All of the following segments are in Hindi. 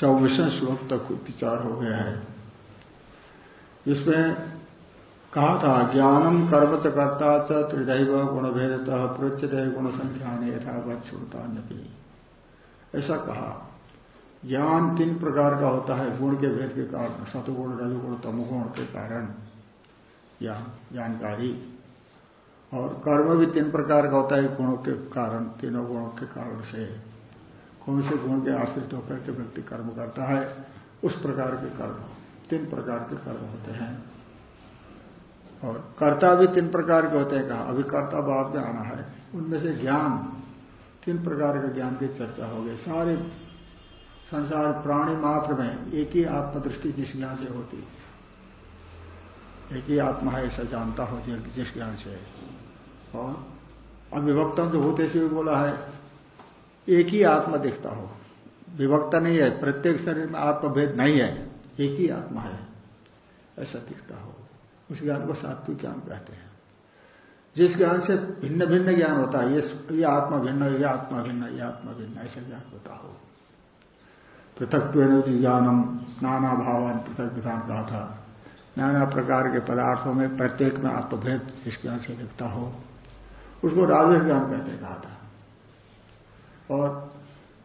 चौबीस श्लोक तक विचार हो गया है। इसमें कहा था, ज्ञानम कर्म च कर्ता च त्रिदैव गुण भेदतः प्रोचित गुण संख्या ने यथावत श्रोतान्यपि। ऐसा कहा। ज्ञान तीन प्रकार का होता है, गुण के भेद के कारण सतुगुण रजगुण, तमगुण के कारण ज्ञान जानकारी और कर्म भी तीन प्रकार का होता है, गुणों के कारण, तीनों गुणों के कारण से। कौन से गुण के आश्रित होकर के व्यक्ति कर्म करता है, उस प्रकार के कर्म, तीन प्रकार के कर्म होते हैं। और कर्ता भी तीन प्रकार के होते हैं कहा। अभी कर्ता बाद में आना है। उनमें से ज्ञान, तीन प्रकार के ज्ञान की चर्चा हो गई। सारे संसार प्राणी मात्र में एक ही आत्मदृष्टि जिस ज्ञान से होती एक ही आत्मा है, ऐसा जानता हो जिस ज्ञान से। और अविभक्तम जो से भी बोला है एक ही आत्मा दिखता हो। विभक्त नहीं है, प्रत्येक शरीर में आत्मभेद नहीं है, एक ही आत्मा है। ऐसा दिखता हो। उस ज्ञान को सात्विक ज्ञान कहते हैं। जिस ज्ञान से भिन्न भिन्न ज्ञान होता है, ये ये आत्मा भिन्न, ये आत्मा भिन्न, ये आत्मा भिन्न, ऐसा ज्ञान होता हो। पृथक ज्ञानम नाना भावान पृथक विधान कहा था नाना प्रकार के पदार्थों में प्रत्येक में आत्मभेद जिस ज्ञान से दिखता हो, उसको राजस ज्ञान कहते कहा था और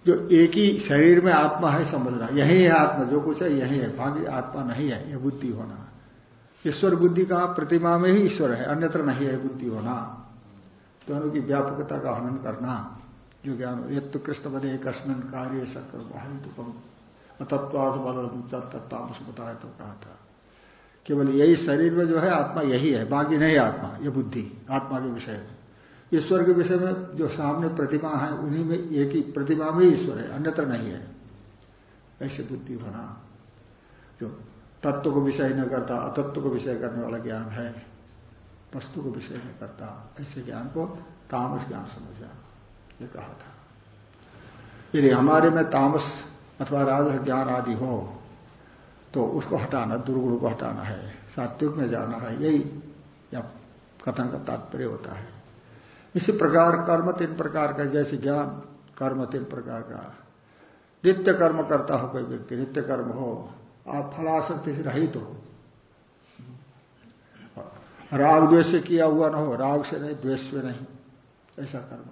जो एक ही शरीर में आत्मा है समझना। यही है आत्मा, जो कुछ है यही है। बाकी आत्मा नहीं है यह बुद्धि होना। ईश्वर बुद्धि का प्रतिमा में ही ईश्वर है, अन्यत्र नहीं है बुद्धि होना। दोनों की व्यापकता का हनन करना, जो ज्ञान ये तो कृष्ण बने कस्मिन कार्य तत्वार्थ बदल तत्तामस बताया तो कहा था केवल यही शरीर में जो है, आत्मा यही है। बाकी नहीं आत्मा, ये बुद्धि, आत्मा के विषय में। ईश्वर के विषय में जो सामने प्रतिमा है, उन्हीं में एक ही प्रतिमा में ईश्वर है, अन्यत्र नहीं है। ऐसे बुद्धि होना जो तत्व को विषय न करता, अतत्व को विषय करने वाला ज्ञान है, वस्तु को विषय न करता, ऐसे ज्ञान को तामस ज्ञान समझा ये कहा था। यदि हमारे में तामस अथवा राज ज्ञान आदि हो तो उसको हटाना, दुर्गुण को हटाना है, सात्विक में जाना है, यही या कथन का तात्पर्य होता है। इसी प्रकार कर्म तीन प्रकार का, जैसे ज्ञान, कर्म तीन प्रकार का। नित्य कर्म करता हो कोई व्यक्ति, नित्य कर्म हो, आप फलाशक्ति से रहित हो। राग द्वेष से किया हुआ ना हो, राग से नहीं, द्वेष से नहीं, ऐसा कर्म।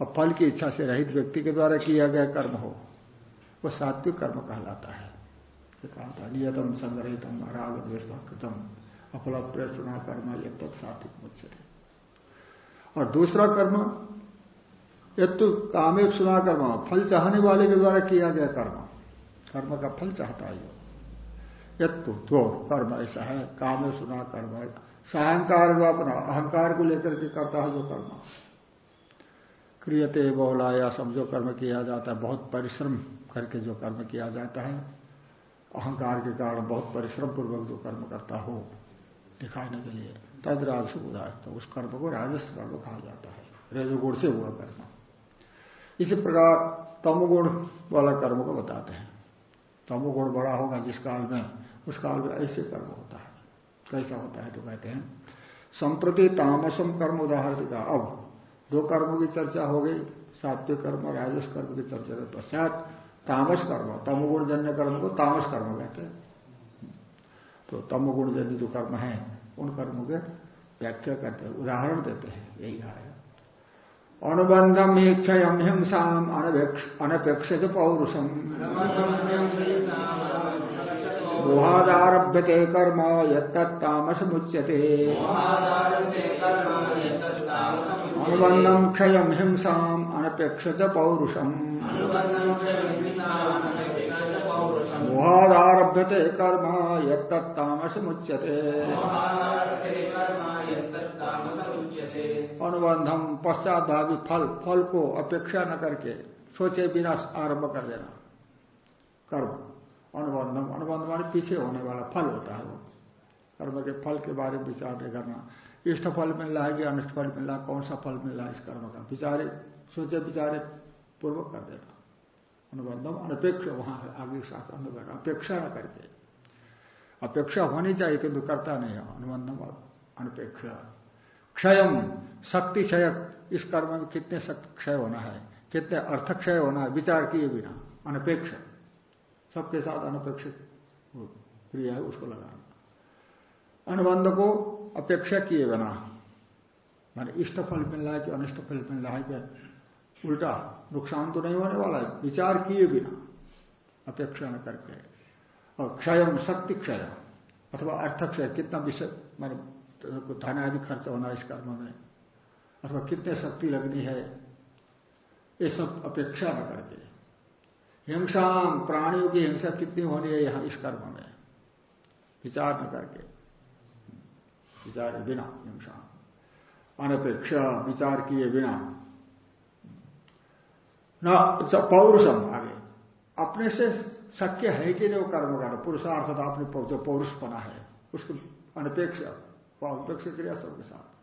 और फल की इच्छा से रहित व्यक्ति के द्वारा किया गया कर्म हो, वो सात्विक कर्म कहलाता है। कहा था नियतम, संग्रहितम, राग द्वेष कृतम अफल प्रेषणा कर्म ये तत्सात्विक मुझसे और दूसरा कर्म, यत्तु कामे सुना कर्म, फल चाहने वाले के द्वारा किया गया कर्म। कर्म का फल चाहता है यत्तु तो कर्म ऐसा है, कामे सुना कर्म सहंकार अपना, अहंकार को लेकर के करता है जो कर्म। क्रियते बहुला या समझो कर्म किया जाता है, बहुत परिश्रम करके जो कर्म किया जाता है। अहंकार के कारण बहुत परिश्रम पूर्वक जो कर्म करता हो, दिखाने के लिए। तद राजस उदार तो उस कर्म को राजस्व कर्म कहा जाता है। रजोगुण से हुआ कर्म। इसी प्रकार तमोगुण वाला कर्म को बताते हैं। तमोगुण बड़ा होगा जिस काल में, उस काल में ऐसे कर्म होता है। कैसा होता है तो कहते हैं, संप्रति तामसम कर्म उदाहरण का। अब दो कर्मों की चर्चा हो गई, सात्विक कर्म और राजस कर्म की चर्चा के पश्चात तामस कर्म तमोगुण जन्य कर्म को तामस कर्म कहते हैं। तो तमोगुण जन्य जो कर्म है उन कर्मों के व्याख्या करते हैं, उदाहरण देते हैं, यही है। अनुबंधम इच्छम हिंसा अनपेक्ष पौरुषम। मोहादारभ्यते कर्म यमस मुच्यते अनुबंधम क्षय हिंसा अनपेक्ष पौरुषम। मोहादारभ्यते कर्म यमस मुच्यते अनुबंधम पश्चात भावी फल फल को अपेक्षा न करके सोचे बिना आरंभ कर देना। कर्म अनुबंधम अनुबंध पीछे होने वाला फल होता है वो। कर्म के फल के बारे में विचार नहीं करना। इष्ट फल मिल रहा है कि अनिष्ट फल मिल रहा है? कौन सा फल मिल रहा है इस कर्म का? विचारे, सोचे विचारे पूर्वक कर देना। अनुबंधम अनपेक्ष वहाँ आगे साथ अनुबंध अपेक्षा न करके। अपेक्षा होनी चाहिए, किंतु करता नहीं है। अनुबंधम अनपेक्षा। क्षय शक्ति क्षय इस कर्म में कितने शक्ति क्षय होना है, कितने अर्थ क्षय होना है, विचार किए बिना, अनपेक्ष। सबके साथ अनपेक्षित क्रिया है, उसको लगाना। अनुबंध को अपेक्षा किए बिना, माने इष्ट फल मिल रहा है कि अनिष्ट फल मिल रहा है क्या उल्टा, नुकसान तो नहीं होने वाला है, विचार किए बिना अपेक्षा न करके। और क्षय शक्ति क्षय, अथवा अर्थ क्षय, कितना विषय, मान धन आदि खर्च होना इस कर्म में, अथवा कितने शक्ति लगनी है, ये सब अपेक्षा न करके। हिंसा प्राणियों की हिंसा कितनी होनी है यहाँ इस कर्म में? विचार न करके। विचार बिना, हिंसा। अनपेक्षा, विचार किए बिना न पौरुषम आगे। अपने से शक्य है कि नहीं वो कर्म करना। पुरुषार्थ था अपने जो पौरुष बना है, उसको अनपेक्ष अनपेक्ष क्रिया सबके साथ।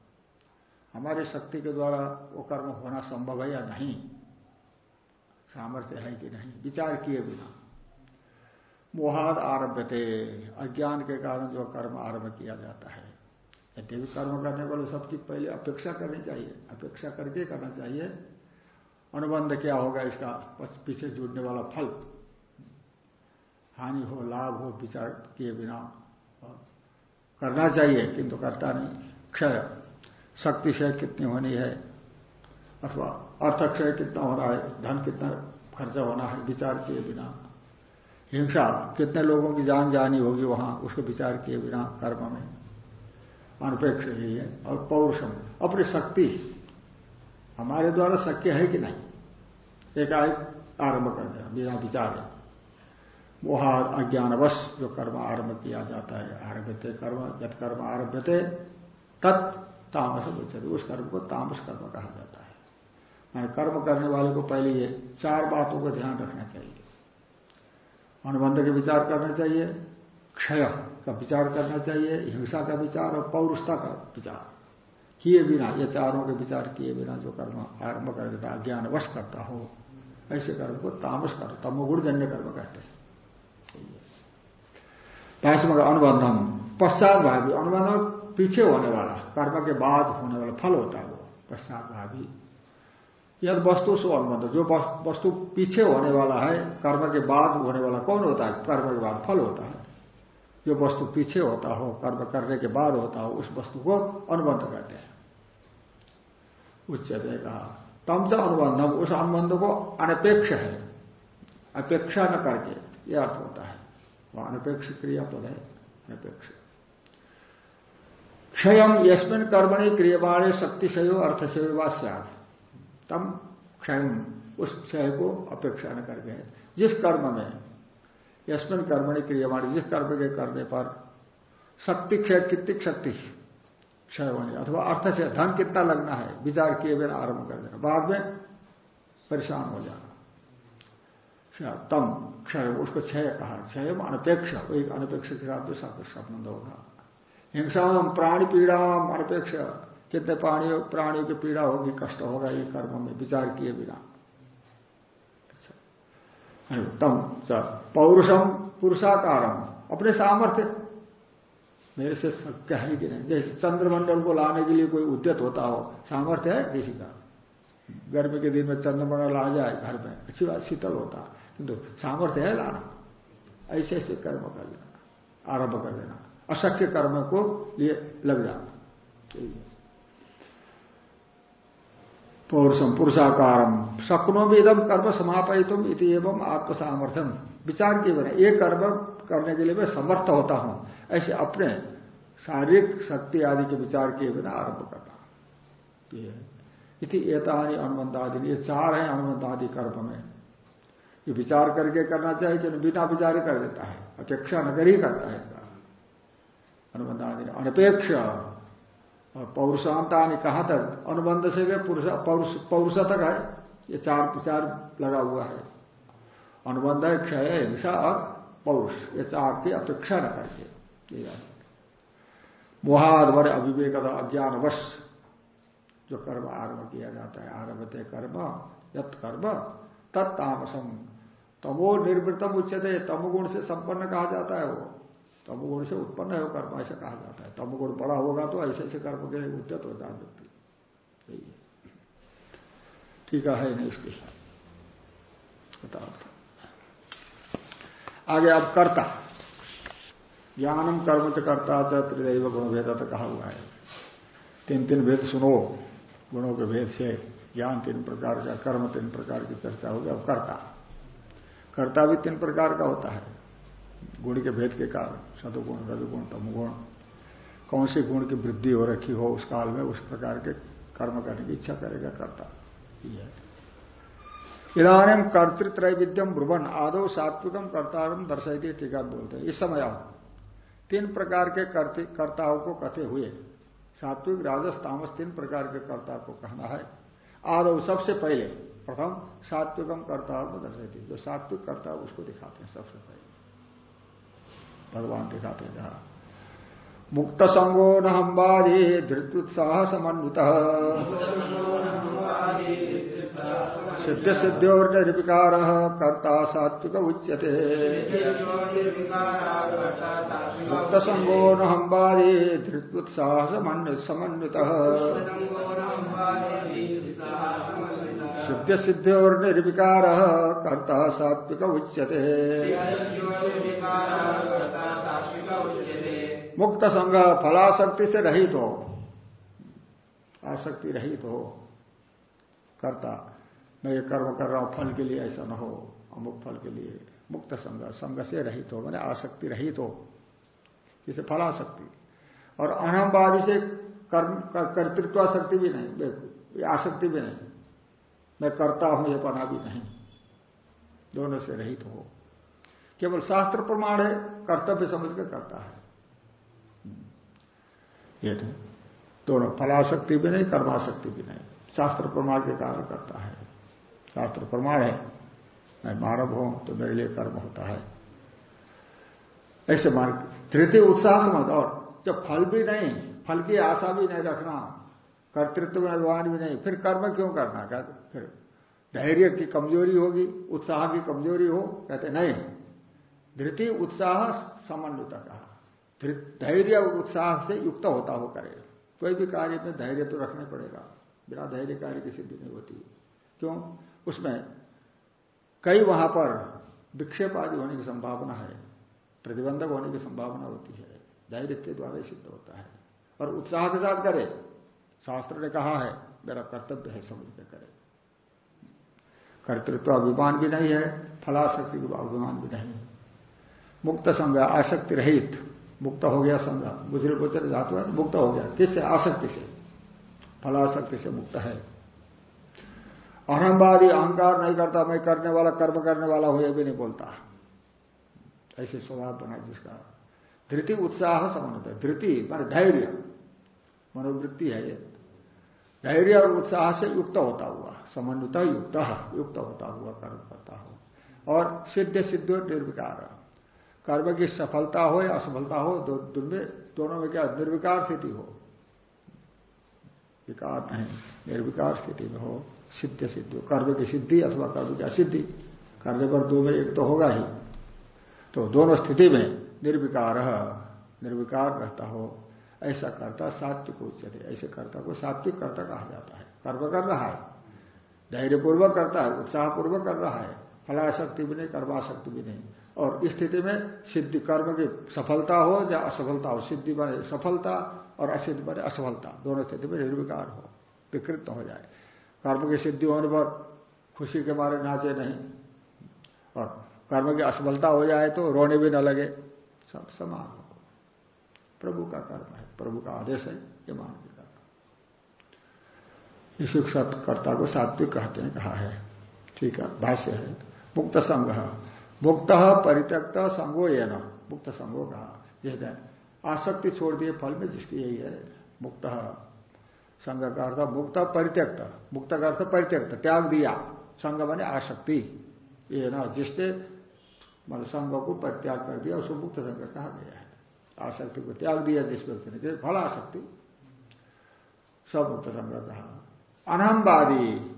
हमारी शक्ति के द्वारा वो कर्म होना संभव है या नहीं? सामर्थ्य है कि नहीं? विचार किए बिना। मोहाद आरभ्य थे अज्ञान के कारण जो कर्म आरंभ किया जाता है। यद्यपि कर्म करने वाले सबकी पहले अपेक्षा करनी चाहिए। अपेक्षा करके करना चाहिए। अनुबंध क्या होगा इसका? पीछे जुड़ने वाला फल। हानि हो, लाभ हो, विचार किए बिना। करना चाहिए, किंतु करता नहीं। क्षय। शक्ति क्षय कितनी होनी है? अथवा अर्थ क्षय कितना होना है? धन कितना खर्चा होना है? विचार किए बिना। हिंसा। कितने लोगों की जान जानी होगी वहाँ? उसको विचार किए बिना कर्म में। अनपेक्ष ही है। और पौरुषम। अपनी शक्ति। हमारे द्वारा शक्य है कि नहीं? एकाएक आरंभ कर दिया बिना विचार मोहा अज्ञानवश जो कर्म आरंभ किया जाता है आरभ्यते कर्म जत कर्म आरभ्यते तत् तामस उच्चते उस कर्म को तामस कर्म कहा जाता है मैंने कर्म करने वाले को पहले ये चार बातों का ध्यान रखना चाहिए अनुबंध के विचार करना चाहिए क्षय का विचार करना चाहिए हिंसा का विचार और पौरुषता का विचार किए बिना ये चारों के विचार किए बिना जो कर्म आरंभ कर देता ज्ञान वश करता हो ऐसे कर्म को तामस कर्म, तमोगुण जन्य कर्म कहते हैं। अनुबंधम पश्चात भावी अनुबंधम पीछे होने वाला, कर्म के बाद होने वाला फल होता है वो पश्चात भावी यद वस्तु सो अनुबंध, जो वस्तु पीछे होने वाला है, कर्म के बाद होने वाला कौन होता है? कर्म के बाद फल होता है। जो वस्तु पीछे होता हो, कर्म करने के बाद होता हो, उस वस्तु को अनुबंध कहते हैं। उच्चते कहा तम च अनुबंधम उस अनुबंध को अनपेक्ष है। अपेक्षा न करके, यह अर्थ होता है। वह अनपेक्ष क्रिया पद है, अनपेक्ष। क्षय यस्मिन कर्मणि क्रियमाणे शक्तिशयो, अर्थशयो व तम क्षय, उस क्षय को अपेक्षा न करके जिस कर्म में यशमिन कर्मणि क्रियमाणी, जिस कर्म के करने पर शक्ति क्षय कितनी शक्ति? क्षय होने अथवा अर्थ से धन कितना लगना है, विचार किए बिना आरंभ कर देना, बाद में परेशान हो जाना। तम, क्षय, उसको क्षय कहा। क्षय अनपेक्ष वही अनपेक्ष के साथ संबंध होगा। हिंसा प्राणी पीड़ा अनपेक्ष। कितने प्राणियों प्राणियों की पीड़ा होगी, कष्ट होगा, ये कर्म में विचार किए बिना। तम पौरुषम, पुरुषाकारम। अपने सामर्थ्य मेरे से शक्य है कि नहीं? जैसे चंद्रमंडल को लाने के लिए कोई उद्यत होता हो, सामर्थ्य है किसी का? गर्मी के दिन में चंद्रमंडल आ जाए घर में, अच्छी बात, शीतल होता। किंतु सामर्थ्य है लाना। ऐसे ऐसे कर्म कर लेना, आरंभ कर लेना। अशक्य कर्म को लिए लग जाना। पौरुषम, पुरुषाकारम, शक्नो भी इदम कर्म समापितुम इति एवं आत्म सामर्थ्यम विचार के बने। एक कर्म करने के लिए मैं समर्थ होता हूँ। ऐसे अपने शारीरिक शक्ति आदि के विचार किए बिना आरंभ करना। इति एतानी अनुबंधादि। ये चार हैं अनुबंधादि कर्म में। ये विचार करके करना चाहिए कि बिना विचार कर देता है। अपेक्षा नगर ही करता है। अनुबंधादि। अनपेक्ष। और पौरुषांता ने कहा तक? अनुबंध से पौरुष तक है। ये चार विचार लगा हुआ है। अनुबंध है, क्षय हिंसा और पौरुष ये चाक की अपेक्षा न करके मोहाद बड़े अविवेक अज्ञानवश, जो कर्म आरंभ किया जाता है, आरभते कर्म, यत कर्म तत्तामसम तमो निर्वृतम उच्चते तमगुण से संपन्न कहा जाता है वो। तमगुण से उत्पन्न है वो कर्म, ऐसा कहा जाता है। तमगुण बड़ा होगा तो ऐसे ऐसे कर्म के लिए उद्यत होता है। व्यक्ति ठीक है नहीं इसके आगे अब कर्ता। ज्ञानम कर्म च कर्ता त्रिदैव गुण भेद कहा हुआ है। तीन तीन भेद सुनो। गुणों के भेद से ज्ञान तीन प्रकार का, कर्म तीन प्रकार की चर्चा होगी। अब कर्ता। कर्ता भी तीन प्रकार का होता है। गुण के भेद के कारण। सदुगुण, रजगुण, तमगुण। कौन से गुण की वृद्धि हो रखी हो उस काल में उस प्रकार के कर्म करने की इच्छा करेगा कर्ता। इधानीम कर्तृत्रय विद्यम भ्रुवन आदो सात्विकम कर्तारम दर्शाई टीका बोलते। इस समय आओ। तीन प्रकार के कर्ताओं को कथे हुए। सात्विक, राजस, तामस, तीन प्रकार के कर्ता को कहना है। आदो सबसे पहले, प्रथम सात्विकम कर्ता दर्शाती जो सात्विक कर्ता उसको दिखाते हैं सबसे पहले। भगवान दिखाते हैं कहा मुक्त संगो न हम्बारी धृत्युत्साह समन्वित। सिद्ध सिद्ध्योर निर्विकार कर्ता सात्विक उच्यते मुक्त संगो न हम्बारी धृत्युत्साह समन्वित। सिद्ध सिद्ध्योर निर्विकार कर्ता सात्विक उच्यते मुक्त संग फलाशक्ति से रहित। हो आसक्ति रहित। हो करता। मैं ये कर्म कर रहा हूँ, फल के लिए ऐसा न हो, अमुक फल के लिए, मुक्त संग संग से रहित हो, मैंने आसक्ति रहित हो, जिसे फलाशक्ति और अहमवादी से कर्म कर्तृत्व कर्तृत्वाशक्ति भी नहीं आसक्ति भी नहीं। मैं करता हूँ, ये पना भी नहीं। दोनों से रहित हो। केवल शास्त्र प्रमाण है, कर्तव्य समझ कर करता है। ये नहीं दोनों फलाशक्ति भी नहीं कर्माशक्ति भी नहीं। शास्त्र प्रमाण के कारण करता है। शास्त्र प्रमाण है, मैं मानव हूँ तो मेरे लिए कर्म होता है। ऐसे मान तृतीय उत्साह समझ, और जब फल भी नहीं, फल की आशा भी नहीं रखना, कर्तृत्व में अभिमान भी नहीं, फिर कर्म क्यों करना? क्या फिर धैर्य की कमज़ोरी होगी, उत्साह की कमज़ोरी हो, कहते, नहीं। धृति उत्साह समन्वित कहा। धैर्य उत्साह से युक्त होता हो करे कोई भी कार्य में धैर्य तो रखना पड़ेगा। बिना धैर्य कार्य की सिद्धि नहीं होती। क्यों? उसमें कई वहाँ पर विक्षेप आदि होने की संभावना है, प्रतिबंधक होने की संभावना होती है धैर्य के द्वारा सिद्ध होता है। और उत्साह के साथ करे, शास्त्र ने कहा है, मेरा कर्तव्य है समझ के करे। कर्तृत्व अभिमान भी नहीं है, फलाशक्ति का अभिमान भी नहीं। है मुक्त संग आसक्ति रहित, मुक्त हो गया संग गुजरे गोचर धातु मुक्त हो गया। किससे? आसक्ति से। फलाशक्ति से मुक्त है। अहमवादी अहंकार नहीं करता मैं करने वाला कर्म करने वाला हो यह भी नहीं बोलता। ऐसे स्वभाव बना जिसका। धृति उत्साह संबंध है। धृति मान धैर्य। मनोवृत्ति है ये। धैर्य और उत्साह से युक्त होता हुआ समन्वित युक्त युक्त होता हुआ कर्म करता हो। और सिद्ध सिद्ध निर्विकार। कर्म की सफलता हो या असफलता हो दो, दोनों में क्या? निर्विकार स्थिति हो। विकार नहीं। निर्विकार स्थिति में हो, सिद्ध सिद्ध कर्म की सिद्धि अथवा कर्म की असिद्धि। करने पर दो में एक तो होगा ही। तो दोनों स्थिति में निर्विकार निर्विकार रहता हो। ऐसा कर्ता सात्विक उच्चते ऐसे कर्ता को सात्विक कर्ता कहा जाता है। कर्म कर रहा है। धैर्यपूर्वक करता है, उत्साहपूर्वक कर रहा है। फलाशक्ति भी नहीं, कर्माशक्ति भी नहीं। और इस स्थिति में सिद्धि, कर्म की सफलता हो या असफलता हो, सिद्धि बने सफलता और असिद्धि बने, असफलता। दोनों स्थिति में निर्विकार हो, विकृत हो जाए। कर्म की सिद्धि होने पर खुशी के मारे नाचे नहीं। और कर्म की असफलता हो जाए तो रोने भी न लगे। सब समान हो। प्रभु का कर्म है। प्रभु का आदेश है ये मान के कर्ता को सात्विक कहते हैं, कहा है। ठीक है, भाष्य है। मुक्त संघ। मुक्त परित्यक्त संगो ये न मुक्त संगो कहा। आसक्ति छोड़ दिए, फल में जिसकी यही है। मुक्त संघ का अर्थ, मुक्त परित्यक्त। मुक्त का अर्थ परित्यक्त, त्याग दिया। संघ बने आसक्ति। ये ना, जिसने मान संघ को परित्याग कर दिया, उसको मुक्त संघ कहा गया है। आसक्ति को त्याग दिया, जिस व्यक्ति ने फल आसक्ति। सब मुक्त संघ कहा। अनहमवादी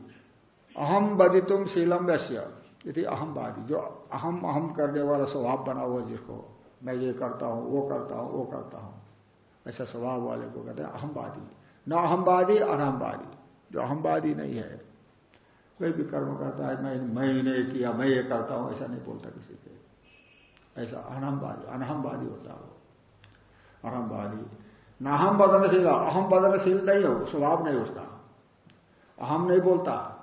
अहम बदी तुम शीलम वैश्य यदि अहमवादी जो अहम अहम करने वाला स्वभाव बना हुआ जिसको। मैं ये करता हूँ, वो करता हूँ, वो करता हूँ। ऐसा स्वभाव वाले को कहते हैं अहमवादी न अहमवादी अनहमवादी जो अहमवादी नहीं है, कोई भी कर्म करता है, मैं मैं ने किया, मैं ये करता हूँ, ऐसा नहीं बोलता किसी से। ऐसा अनहमवादी अनहमवादी होता वो। अहमवादी न अहम बदनशील अहम बदनशील नहीं हो स्वभाव नहीं उसका। अहम नहीं बोलता,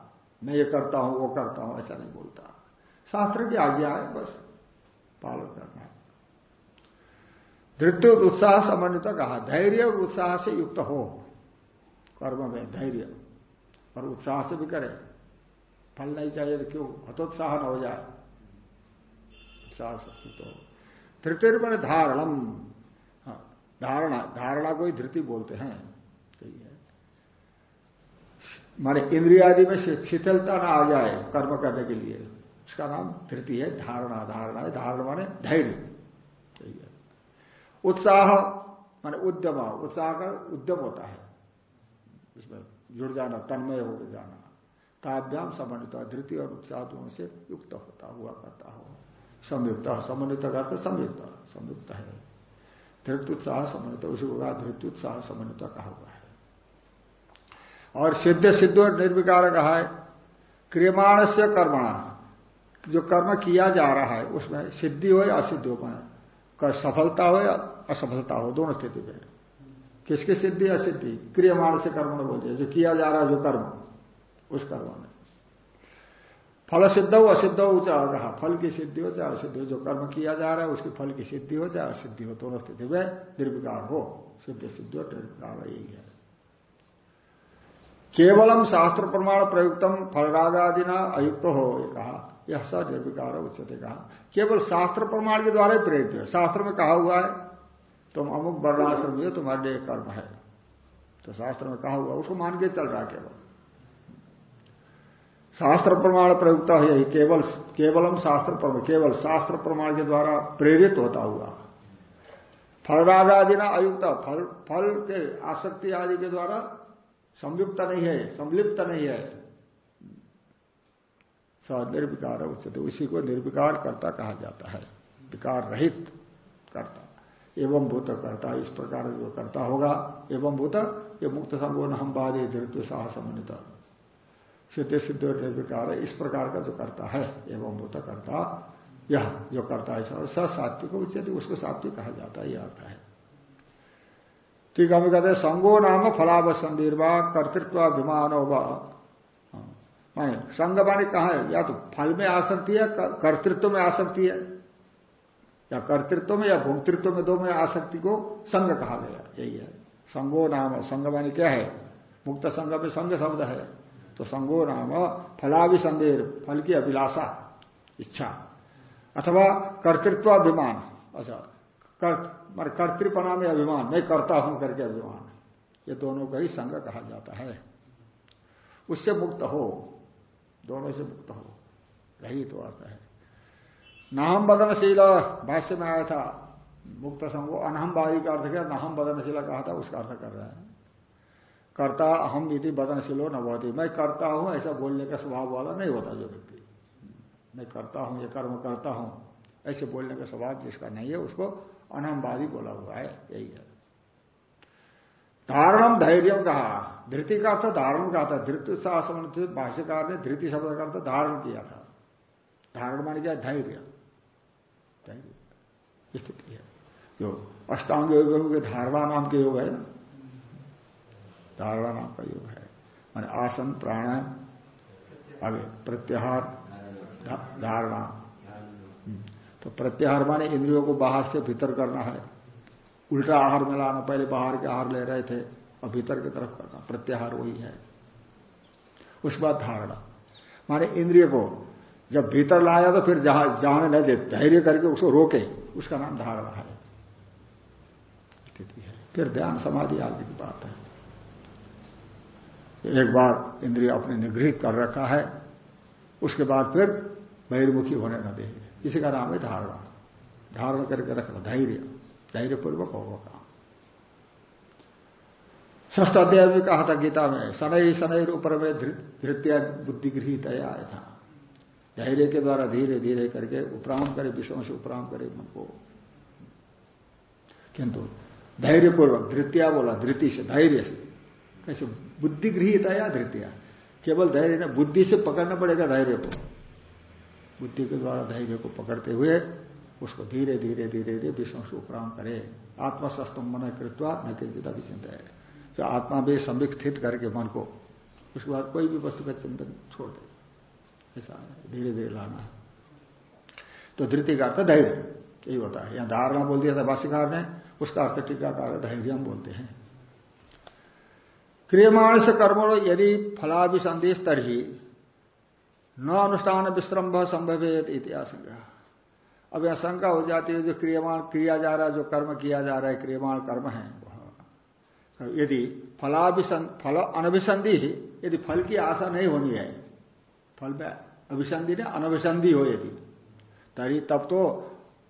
मैं ये करता हूँ, वो करता हूँ, ऐसा नहीं बोलता। शास्त्र की आज्ञा है, बस, पालन करना है। धृत्य उत्साह समन्वित कहा धैर्य और उत्साह से युक्त हो। कर्म में धैर्य और उत्साह से भी करे। फल नहीं चाहिए तो क्यों? हतोत्साह न हो जाए। उत्साह से युक्त हो। तृतीय मैंने धारणम। हाँ, धारणा धारणा को ही धृति बोलते हैं। माने इंद्रियादि में शिथिलता ना आ जाए कर्म करने के लिए। उसका नाम धृति है धारणा धारणा है। धारणा माने धैर्य। उत्साह, माने उद्यम। उत्साह का उद्यम होता है। इसमें जुड़ जाना, तन्मय हो जाना। ताभ्याम समन्वित धृति और उत्साह दोनों से युक्त होता, हुआ करता हो। संयुक्त, समन्वित करते संयुक्त। संयुक्त है। धृत उत्साह, समन्वित, उसी को धृत उत्साह, समन्वित कहा हुआ है। और सिद्ध सिद्ध और निर्विकार कहा है। क्रियमाण से कर्मणा। जो कर्म किया जा रहा है, उसमें सिद्धि हो या असिद्धि हो कर सफलता हो या असफलता हो, दोनों स्थिति में किसकी सिद्धि असिद्धि क्रियमाण से कर्म बोलते हैं जो किया जा रहा है, जो कर्म, उस कर्म में। फल सिद्ध हो, असिद्ध हो चाहे कहा फल की सिद्धि हो, चाहे असिद्धि हो, जो कर्म किया जा रहा है, उसकी फल की सिद्धि हो, चाहे असिद्धि हो, दोनों स्थिति में निर्विकार हो। सिद्ध सिद्धि और निर्विकार यही है। केवलम शास्त्र प्रमाण प्रयुक्तम फलरागादिना अयुक्त हो, ये कहा। यह स निर्विकार उच्चते कहा। केवल शास्त्र प्रमाण के द्वारा ही प्रेरित है शास्त्र में कहा हुआ है, तुम अमुक वर्णाश्रम ये तुम्हारे लिए कर्म है। तो शास्त्र में कहा हुआ उसको मान के चल रहा केवल। शास्त्र प्रमाण प्रयुक्त है यही, केवल, केवलम शास्त्र प्रमाण, केवल शास्त्र प्रमाण के द्वारा प्रेरित होता हुआ। फलराग आदि ना अयुक्त, फल फल के आसक्ति आदि के द्वारा संयुक्त नहीं है, संलिप्त नहीं है। स निर्विकार उचित उसी को निर्विकार करता कहा जाता है। विकार रहित करता। एवं भूत करता, इस प्रकार जो करता होगा, एवं भूत, ये मुक्त संगो हम बाधे धृत्व साह सिद्ध सिद्ध निर्विकार, इस प्रकार का जो करता है, एवं भूत करता, यह जो करता है, स सात्विक उचित उसको सात्विक कहा जाता है यह अर्थ है। ठीक है कहते हैं संगो नाम फलाव संदीर्वा कर्तृत्वाभिमान होगा माने संग माने कहा है? या तो फल में आ सकती है कर्तृत्व में आ सकती है। या कर्तृत्व में या भोक्तृत्व में दो में आसक्ति को संग कहा गया यही है। संगो नाम संग मानी क्या है? मुक्त संग में संग शब्द है। तो संगो नाम फलाभिसंदेह फल की अभिलाषा इच्छा। अथवा कर्तृत्वाभिमान। अच्छा कर, कर्तृपना में अभिमान मैं करता हूँ करके अभिमान। ये दोनों का ही संग कहा जाता है। उससे मुक्त हो। दोनों से मुक्त हो। यही तो अर्थ है। नाहम बदनशील, भाष्य में आया था, मुक्त संग अनहमवादी का अर्थ क्या, नाहम बदनशीला कहा था, उसका अर्थ कर रहे हैं। करता अहम यदि बदनशीलो न बहुत मैं करता हूँ, ऐसा बोलने का स्वभाव वाला नहीं होता जो व्यक्ति। मैं करता हूँ, ये कर्म करता हूँ, ऐसे बोलने का स्वभाव जिसका नहीं है, उसको अनहमवादी बोला हुआ है, यही है। धारणम धैर्य कहा। धृति का अर्थ धारण का था। धृति भाष्यकार ने धृति शब्द का अर्थ धारण किया था। धारण मान क्या? धैर्य। स्थिति है। जो अष्टांग योग के धारणा नाम के योग है ना? धारणा नाम का योग है। मान आसन, प्राणायाम, आगे प्रत्याहार धारणा। तो प्रत्याहार माने इंद्रियों को बाहर से भीतर करना है। उल्टा आहार में लाना, पहले बाहर के आहार ले रहे थे, और भीतर की तरफ़ करना प्रत्याहार वही है। उसके बाद धारणा। माने इंद्रिय को जब भीतर लाया तो फिर जहाँ जाने न दे, धैर्य करके उसको रोके, उसका नाम धारणा है। स्थिति है। फिर ध्यान समाधि आदि की बात है। एक बार इंद्रिय अपने निगृहित कर रखा है, उसके बाद फिर बहिर्मुखी होने न दे। इसी का नाम है धारणा। धारण करके रखना, धैर्य। धैर्यपूर्वक होगा। काम ष्ठ अध्याय में कहा था गीता में शनई शनई ऊपर में धृत्या बुद्धि गृहित आया था धैर्य के द्वारा धीरे धीरे करके उपराम करे, विषयों से उपराम करे मन को। किंतु धैर्यपूर्वक, धृत्या बोला, धृति से, धैर्य से। कैसे? बुद्धि गृहित या धृत्या। केवल धैर्य ने, बुद्धि से पकड़ना पड़ेगा धैर्य को। बुद्धि के द्वारा धैर्य को पकड़ते हुए उसको धीरे धीरे धीरे धीरे विष्णु से उपराम करे। आत्मसस्तम मन कृत्वा न किंचित अभिचिंत है जो आत्मा भी संविक करके मन को, उसके बाद कोई भी वस्तु का चिंतन छोड़ दे। ऐसा धीरे धीरे लाना। तो धृति का अर्थ धैर्य। यही होता है। यहाँ धारणा बोल दिया था भाष्यकार ने। उसका अर्थ टीकाकार धैर्य हम बोलते हैं। क्रियमाण से कर्मणो यदि फलाभिसंदेश तरही, न अनुष्ठान विश्रम्भ संभवेत इतिहास अब यह शंका हो जाती है जो क्रियमाण किया जा रहा है, जो कर्म किया जा रहा है, क्रियमाण कर्म है। यदि फलाभिसं, फल अनभिसंधि, यदि फल की आशा नहीं होनी है, फल में अभिसंधि ने अनभिसंधि हो यदि, तरी तब तो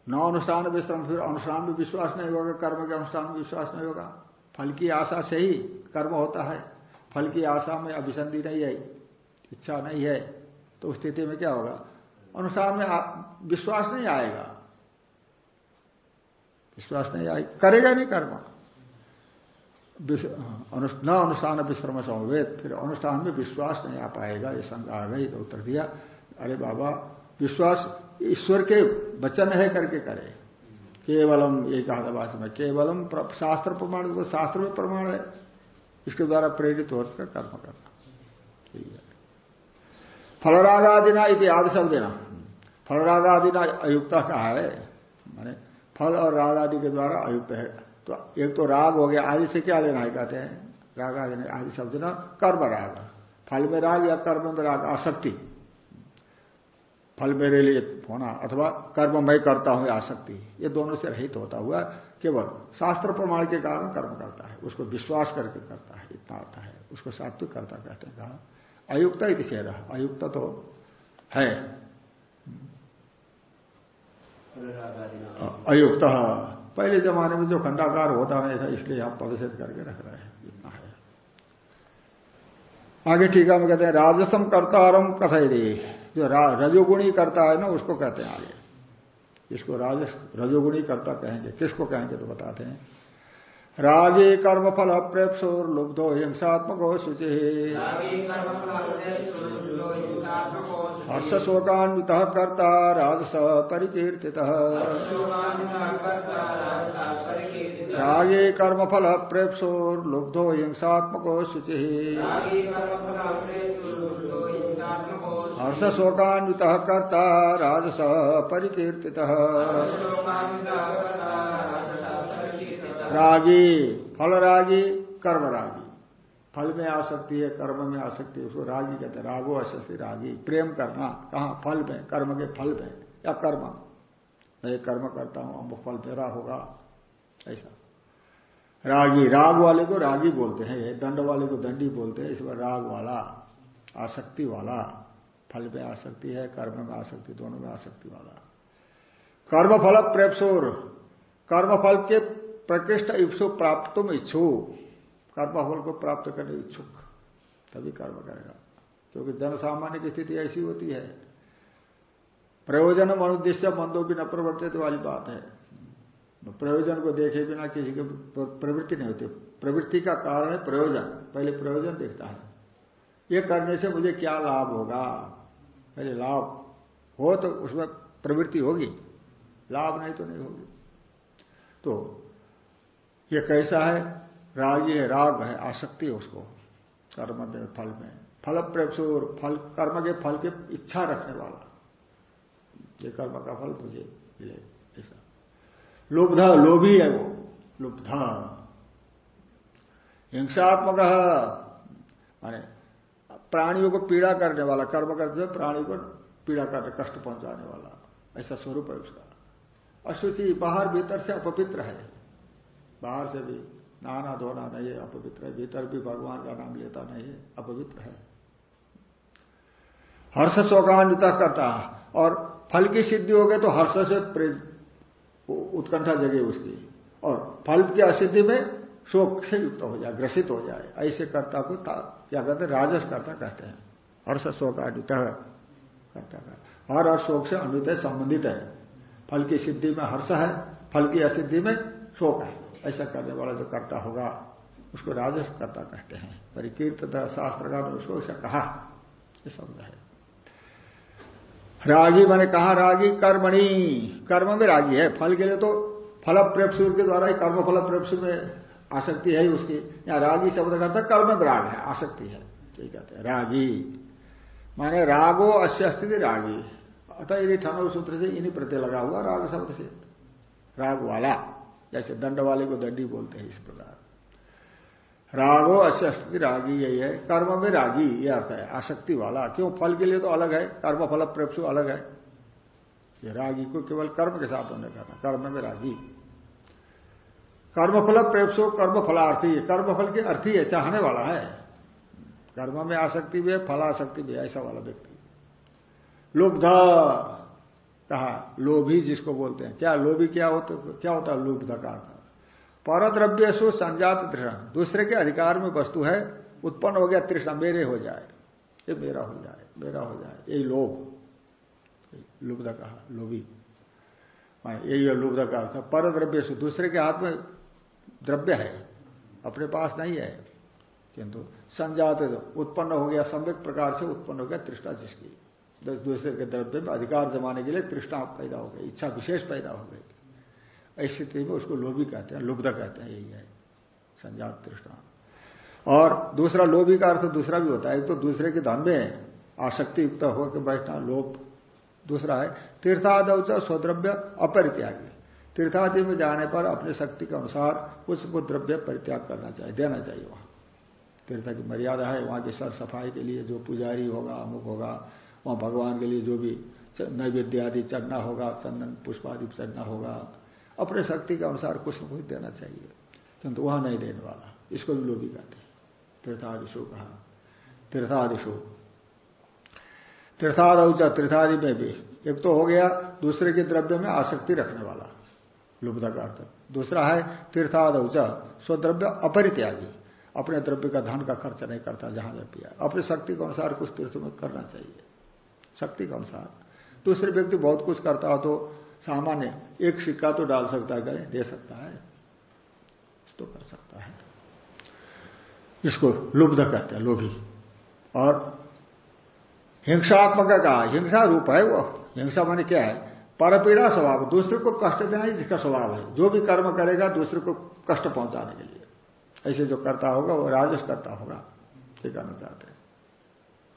न अनुष्ठान विश्रम, फिर अनुष्ठान में विश्वास नहीं होगा, कर्म के अनुष्ठान में विश्वास नहीं होगा। फल की आशा से ही कर्म होता है। फल की आशा में अभिसंधि नहीं है, इच्छा नहीं है तो स्थिति में क्या होगा? अनुष्ठान में विश्वास नहीं आएगा। विश्वास नहीं आएगा करेगा नहीं कर्म। न अनुष्ठान विश्रम समवेद फिर अनुष्ठान में विश्वास नहीं आ पाएगा, ये शंका आ गई तो उत्तर दिया। अरे बाबा, विश्वास ईश्वर के वचन है करके करे। केवलम एक आदवास में, केवलम शास्त्र प्रमाण शास्त्र में प्रमाण है। इसके द्वारा प्रेरित होकर कर्म करना। ठीक है। फलरागादिना इतिहाद शब्द देना फलरागादिना अयुक्त कहा है? माने फल और राग आदि के द्वारा अयुक्त है। तो एक तो राग हो गया, आदि से क्या लेना है कहते हैं? राग आदि आदि शब्द ना, कर्म राग। फल में राग या कर्म में राग? आसक्ति। फल मेरे लिए होना, अथवा कर्म मैं करता हूँ, आसक्ति। ये दोनों से रहित होता हुआ केवल शास्त्र प्रमाण के कारण कर्म करता है। उसको विश्वास करके करता है, इतना आता है। उसको सात्विक करता कहते हैं। कहा अयुक्त इति रहा अयुक्त तो है। अयुक्त। पहले जमाने में जो खंडाकार होता नहीं था इसलिए आप पदसित करके रख रहे हैं। इतना है। आगे ठीक है, हम कहते हैं, राजसम करता कर्तारम दे जो रजोगुणी करता है ना, उसको कहते हैं आगे। इसको राजस, रजोगुणी करता कहेंगे। किसको कहेंगे तो बताते हैं? रागे कर्म फल प्रेप्सोर लुब्धो हिंसात्मक हो शुचि हर्ष शोकान्वित कर्ता राजस परिकीर्ति रागे कर्म फल प्रेप्सोर लुब्धो हिंसात्मक हो शुचि हर्ष शोकान्वित कर्ता राजस परिकीर्ति रागी, फल रागी, कर्म रागी। फल में आ सकती है, कर्म में आ सकती है, उसको रागी कहते हैं। रागो अशस्ती रागी। प्रेम करना, कहा? फल में, कर्म के फल में, या कर्म? मैं कर्म करता हूँ अमुक फल मेरा होगा। ऐसा। रागी, राग वाले को रागी बोलते हैं दंड वाले को दंडी बोलते हैं, इस बार राग वाला, आसक्ति वाला। फल में आसक्ति है, कर्म में आसक्ति, दोनों में आसक्ति वाला। कर्म कर्मफल प्रेपसोर। कर्मफल के प्रकृष्ट इप्सु प्राप्त तुम इच्छु। कर्मफल को प्राप्त करने इच्छुक। तभी कर्म करेगा। क्योंकि जन सामान्य की स्थिति ऐसी होती है। प्रयोजन अनुद्देश्य मंदो भी न प्रवर्तित वाली बात है। प्रयोजन को देखे बिना किसी की प्रवृत्ति नहीं होती। प्रवृत्ति का कारण है प्रयोजन। पहले प्रयोजन देखता है। ये करने से मुझे क्या लाभ होगा? पहले लाभ। हो तो उसमें प्रवृत्ति होगी। लाभ नहीं तो नहीं होगी। तो ये कैसा है? रागी है राग है, आसक्ति है उसको, कर्म में फल में। फल प्रचुर फल, कर्म के फल की इच्छा रखने वाला। ये कर्म का फल मुझे मिले, ऐसा। लुब्ध, लोभी है वो, लुब्ध। हिंसात्मक, माने प्राणियों को पीड़ा करने वाला, कर्म करते हुए प्राणी को पीड़ा करने, कष्ट पहुँचाने वाला, ऐसा स्वरूप है उसका। अशुचि, बाहर भीतर से अपवित्र है। बाहर से भी नाना धोना नहीं है, अपवित्र है, भीतर भी भगवान का नाम लेता नहीं है, अपवित्र है। हर्ष शोकान्वित करता और फल की सिद्धि हो गई तो हर्ष से उत्कंठा जगे उसकी, और फल की असिद्धि में शोक से युक्त हो जाए, ग्रसित हो जाए। ऐसे कर्ता को क्या कहते हैं? राजस कर्ता कहते हैं। हर्ष शोक अनुत कर्ता का। हर और शोक से अनुत संबंधित है। फल की सिद्धि में हर्ष है, फल की असिद्धि में शोक है। ऐसा करने वाला जो कर्ता होगा, उसको राजस कर्ता कहते हैं। परिकीर्त शास्त्रकार ने उसको ऐसा कहा। ये शब्द है। रागी मैंने कहा, रागी कर्मणी। कर्म में रागी है। फल के लिए तो फल प्रेपसुर के द्वारा ही कर्म फल प्रेपसुर में आसक्ति है उसकी। या रागी शब्द का कर्म में राग है, आसक्ति है। ठीक कहते हैं, रागी। माने रागो अश्य स्थिति रागी। अतः यदि ठनव सूत्र से इन्हीं प्रत्यय लगा हुआ राग शब्द से। राग वाला। जैसे दंड वाले को दंडी बोलते हैं इस प्रकार। रागो स्थिति रागी यही है कर्म में रागी यह अर्थ है, आसक्ति वाला। क्यों? फल के लिए तो अलग है, कर्म फल प्रेपसु अलग है। ये रागी को केवल कर्म के साथ होने करना कर्म में रागी। कर्मफल प्रेपसो कर्म फलार्थी कर्मफल के अर्थी है, चाहने वाला है। कर्म में आसक्ति भी है फलाशक्ति भी है, ऐसा वाला व्यक्ति। लुब्ध कहा, लोभी जिसको बोलते हैं। क्या लोभी क्या होता क्या होता है? लुब्ध का। परद्रव्य सु संजात तृष्णा दूसरे के अधिकार में वस्तु है, उत्पन्न हो गया, तृष्णा मेरे हो जाए। ये मेरा हो जाए, मेरा हो जाए। यही लोभ। लुब्ध कहा, लोभी। यही लुब्ध का अर्थ। पर द्रव्य से दूसरे के हाथ में द्रव्य है, अपने पास नहीं है। किंतु संजात उत्पन्न हो गया, सम्यक प्रकार से उत्पन्न हो गया, तृष्णा जिसकी। दूसरे के द्रव्य में अधिकार जमाने के लिए तृष्णा पैदा हो गई, इच्छा विशेष पैदा हो गई। ऐसी स्थिति में उसको लोभी कहते हैं, लुब्ध कहते हैं, यही है, संजात तृष्णा। और दूसरा लोभी का अर्थ दूसरा भी होता है, एक तो दूसरे के धन में आसक्ति युक्त होकर बैठना लोभ। दूसरा है तीर्थादौच स्वद्रव्य अपरित्यागी। तीर्थादि में जाने पर अपनी शक्ति के अनुसार कुछ को द्रव्य परित्याग करना चाहिए, देना चाहिए वहाँ। तीर्थ की मर्यादा है, वहाँ की सर सफ़ाई के लिए जो पुजारी होगा, अमुक होगा वहाँ भगवान के लिए जो भी नैवेद्य आदि चढ़ना होगा, चंदन पुष्प आदि चढ़ना होगा। अपने शक्ति के अनुसार कुछ न कुछ देना चाहिए। किंतु वहाँ नहीं देने वाला। इसको भी लोभी कहते हैं। तीर्थादिशु कहा। तीर्थादिशु। तीर्थाद तीर्थादि में भी एक तो हो गया दूसरे के द्रव्य में आसक्ति रखने वाला। लुब्धा का अर्थ। दूसरा है तीर्थाद स्वद्रव्य अपरित्यागी। अपने द्रव्य का धन का खर्च नहीं करता, जहाँ जब पिया। अपनी शक्ति के अनुसार कुछ तीर्थ में करना चाहिए। शक्ति के अनुसार। दूसरे व्यक्ति बहुत कुछ करता हो तो सामान्य एक सिक्का तो डाल सकता है दे सकता है। तो कर सकता है। इसको लुब्ध कहते हैं, लोभी। और हिंसात्मक कहा, हिंसा रूप है वो। हिंसा माने क्या है? परपीड़ा स्वभाव, दूसरे को कष्ट देना ही जिसका स्वभाव है। जो भी कर्म करेगा, दूसरे को कष्ट पहुँचाने के लिए। ऐसे जो करता होगा, वो राजस करता होगा। ये कहना चाहते हैं।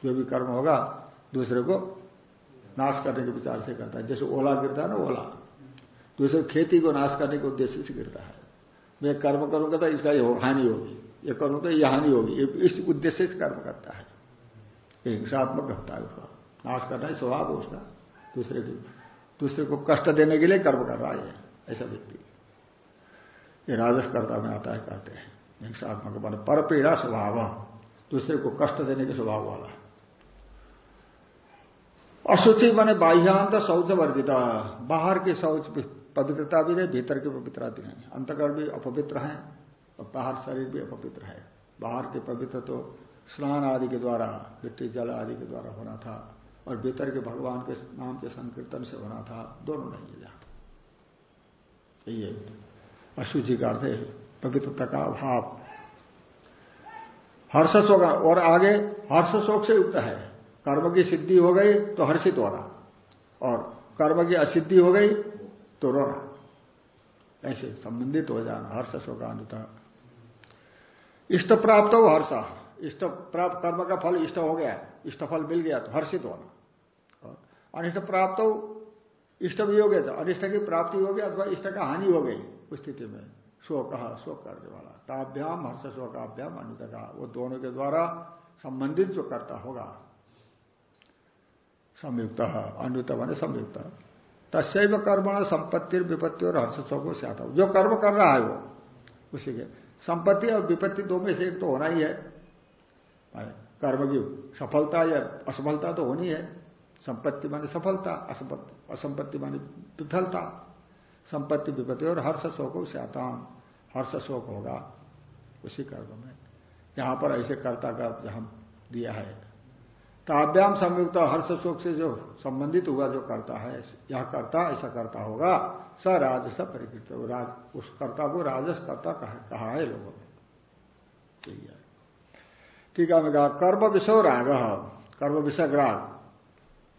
जो भी कर्म होगा दूसरे को नाश करने के विचार से करता है। जैसे ओला गिरता है ना, ओला। दूसरे खेती को नाश करने के उद्देश्य से गिरता है। मैं कर्म करूँगा तो इसका हानि होगी। ये करूँगा तो हानि होगी। इस उद्देश्य से कर्म करता है। हिंसात्मक होता है उसका। नाश करना ही स्वभाव है उसका। दूसरे को दूसरे को कष्ट देने के लिए कर्म कर रहा है ऐसा व्यक्ति। ये राजस्कर्ता में आता है, कहते हैं। हिंसात्मक पर पीड़ा स्वभाव। दूसरे को कष्ट देने के स्वभाव वाला अशुचि माने बाह्यांत शौच वर्जिता। बाहर की शौच पवित्रता भी नहीं, भीतर की पवित्रता भी नहीं। अंतकरण भी अपवित्र है, और बाहर शरीर भी अपवित्र है। बाहर के पवित्र तो स्नान आदि के द्वारा, मिट्टी, जल आदि के द्वारा होना था, और भीतर के भगवान के नाम के संकीर्तन से होना था, दोनों नहीं है जहाँ ये अशुचि का अर्थ है पवित्रता का अभाव। हर्ष शोक, और आगे हर्ष शोक से युक्त है। कर्म की सिद्धि हो गई तो हर्षित होना और कर्म की असिद्धि हो गई तो रोना ऐसे संबंधित हो जाना, हर्ष शोकानुत इष्ट प्राप्त हो हर्ष। इष्ट प्राप्त कर्म का फल इष्ट हो गया, इष्ट फल मिल गया तो हर्षित होना। और अनिष्ट प्राप्त हो, इष्ट भी हो गया तो अनिष्ट की प्राप्ति हो गया अथवा इष्ट का हानि हो गई उस स्थिति में। शोक शोक करने वाला। ताभ्याम, हर्ष शोकाभ्याम, अनुत। का वो दोनों के द्वारा संबंधित जो करता होगा संयुक्त अनुत माने संयुक्त। तस्व कर्मण संपत्ति विपत्ति और हर्ष को से आता जो कर्म कर रहा है वो, उसी के। संपत्ति और विपत्ति दो में से एक तो होना ही है। कर्म की सफलता या असफलता तो होनी है। संपत्ति माने सफलता, असंपत्ति माने विफलता। संपत्ति, विपत्ति और हर्ष शोक हो। श्याताम हर्ष शोक होगा, उसी कर्म में। यहाँ पर ऐसे कर्ता का हम दिया है। ताव्याम संयुक्त हर्ष शोक से जो संबंधित हुआ, जो करता है, यह कर्ता, ऐसा करता होगा, स राजस परिकृत राज, उस कर्ता को राजस कर्ता कहा है लोगों ने। ठीक है। कहा, कर्म विषय राग, कर्म विषय राग।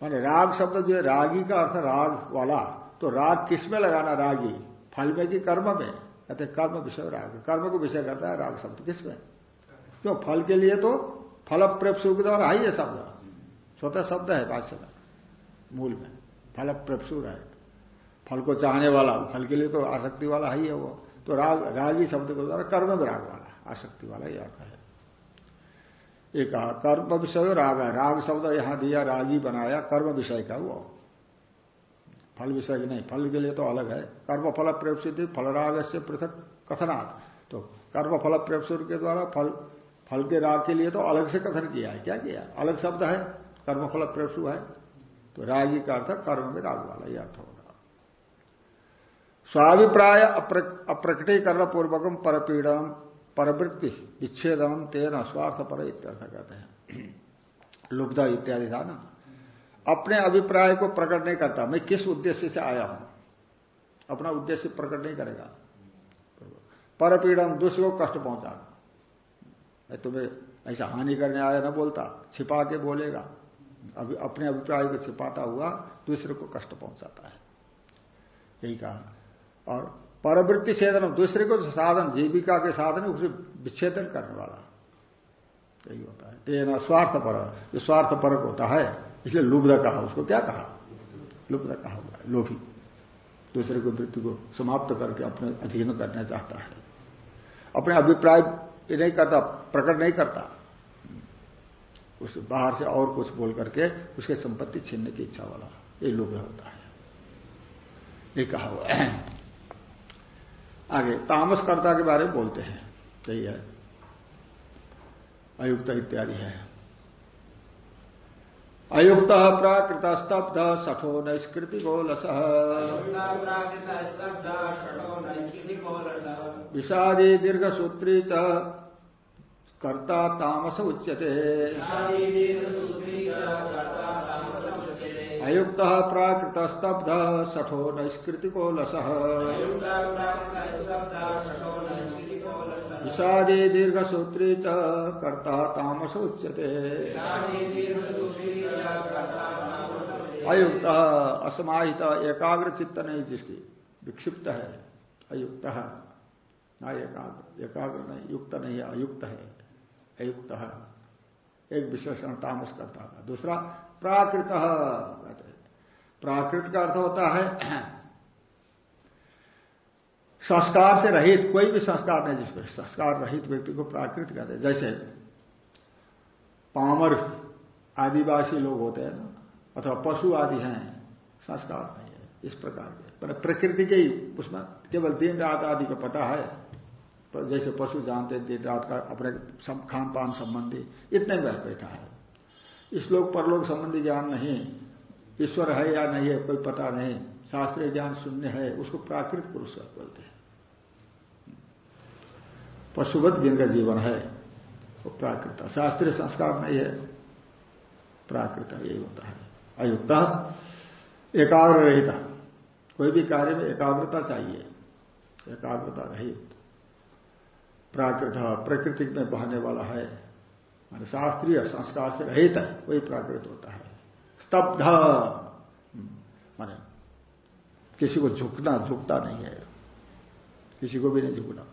माने राग शब्द जो है, रागी का अर्थ राग वाला तो राग किसमें लगाना रागी? फल में कि कर्म में? कहते कर्म विषय राग। कर्म को विषय करता है, राग शब्द किसमें? क्यों? फल के लिए तो फल प्रेपसु के द्वारा है ये शब्द स्वतः शब्द है भाष्य में मूल में। फल प्रेपसुर है। फल को चाहने वाला, फल के लिए तो आसक्ति वाला ही है वो। तो राग, रागी शब्द के द्वारा कर्म राग वाला, आसक्ति वाला ही आता है। एक कहा, कर्म विषय राग है। राग शब्द यहाँ दिया, रागी बनाया, कर्म विषय का वो। फल विषय की नहीं, फल के लिए तो अलग है। कर्म फल प्रेपसिद्धि फल राग से पृथक कथनात्। तो कर्म फल प्रेपसुर के द्वारा फल फल के राग के लिए तो अलग से कथन किया है। क्या किया? अलग शब्द है। कर्म फल प्रेपसु है तो रागी का अर्थ कर्म में राग वाला यह अर्थ होगा। स्वाभिप्राय अप्रकटीकरण पूर्वकम परपीड़न परवृत्ति, विच्छेदन, तेना स्वार्थ पर इत्यर्थ कहते हैं। लुब्धा इत्यादि था ना? अपने अभिप्राय को प्रकट नहीं करता। मैं किस उद्देश्य से आया हूँ? अपना उद्देश्य प्रकट नहीं करेगा। परपीड़न दूसरे को कष्ट पहुंचाना। मैं तुम्हें ऐसा हानि करने आया ना बोलता, छिपा के बोलेगा। अपने अभिप्राय को छिपाता हुआ दूसरे को कष्ट पहुंचाता है। यही कहा। और परवृत्ति छेदन, दूसरे को साधन, जीविका के साधन, उसे विच्छेदन करने वाला। यही होता है। तेना स्वार्थ पर जो स्वार्थ परक होता है। इसलिए लुब्ध कहा, उसको क्या कहा? लुब्ध कहा हुआ लोभी। दूसरे को वृत्ति को समाप्त करके अपने अधीन करना चाहता है। अपने अभिप्राय नहीं करता, प्रकट नहीं करता। उस बाहर से और कुछ बोल करके उसके संपत्ति छीनने की इच्छा वाला। ये लोभ होता है। ये कहा हुआ है। आगे तामसकर्ता के बारे में बोलते हैं। सही है। अयुक्त इत्यादि है। अयुक्त प्राकृत स्तब्ध सठो नैष्कृति गोलस विषादी दीर्घ सूत्री च कर्ता तामस उच्यते। अयुक्त प्राकृत स्तब्ध सठो नैष्कृतिको विषादी दीर्घसूत्री च कर्ता तामस उच्यते। अयुक्त असमाहित एकाग्र चित्त नहीं जिसकी विक्षिप्त है, अयुक्त, ना एकाग्र एकाग्र नहीं, युक्त नहीं, अयुक्त है। अयुक्त एक विशेषण तामस करता था दूसरा, प्राकृत प्राकृत का अर्थ होता है, संस्कार से रहित, कोई भी संस्कार नहीं जिसमें संस्कार रहित व्यक्ति को प्राकृत कहते हैं। जैसे पामर आदिवासी लोग होते हैं ना, अथवा पशु आदि हैं, संस्कार नहीं है, इस प्रकार के। पर प्रकृति के ही, उसमें केवल दिन, रात आदि को पता है। जैसे पशु जानते दिन रात का अपने खान पान संबंधी, इतने में बैठा है। इस लोग परलोक संबंधी ज्ञान नहीं, ईश्वर है या नहीं है, कोई पता नहीं, शास्त्रीय ज्ञान शून्य है, उसको प्राकृत पुरुष बोलते हैं। पशुवत जिनका जीवन है, वो प्राकृत, शास्त्रीय संस्कार नहीं है, प्राकृत यही होता है। अयुक्त, एकाग्र रहित, कोई भी कार्य में एकाग्रता चाहिए, एकाग्रता रहित। प्राकृत, प्रकृति में बहने वाला है। मान शास्त्रीय, संस्कार से रहित है, वही प्राकृत होता है। स्तब्ध। माने किसी को झुकना, झुकता नहीं है। किसी को भी नहीं झुकना।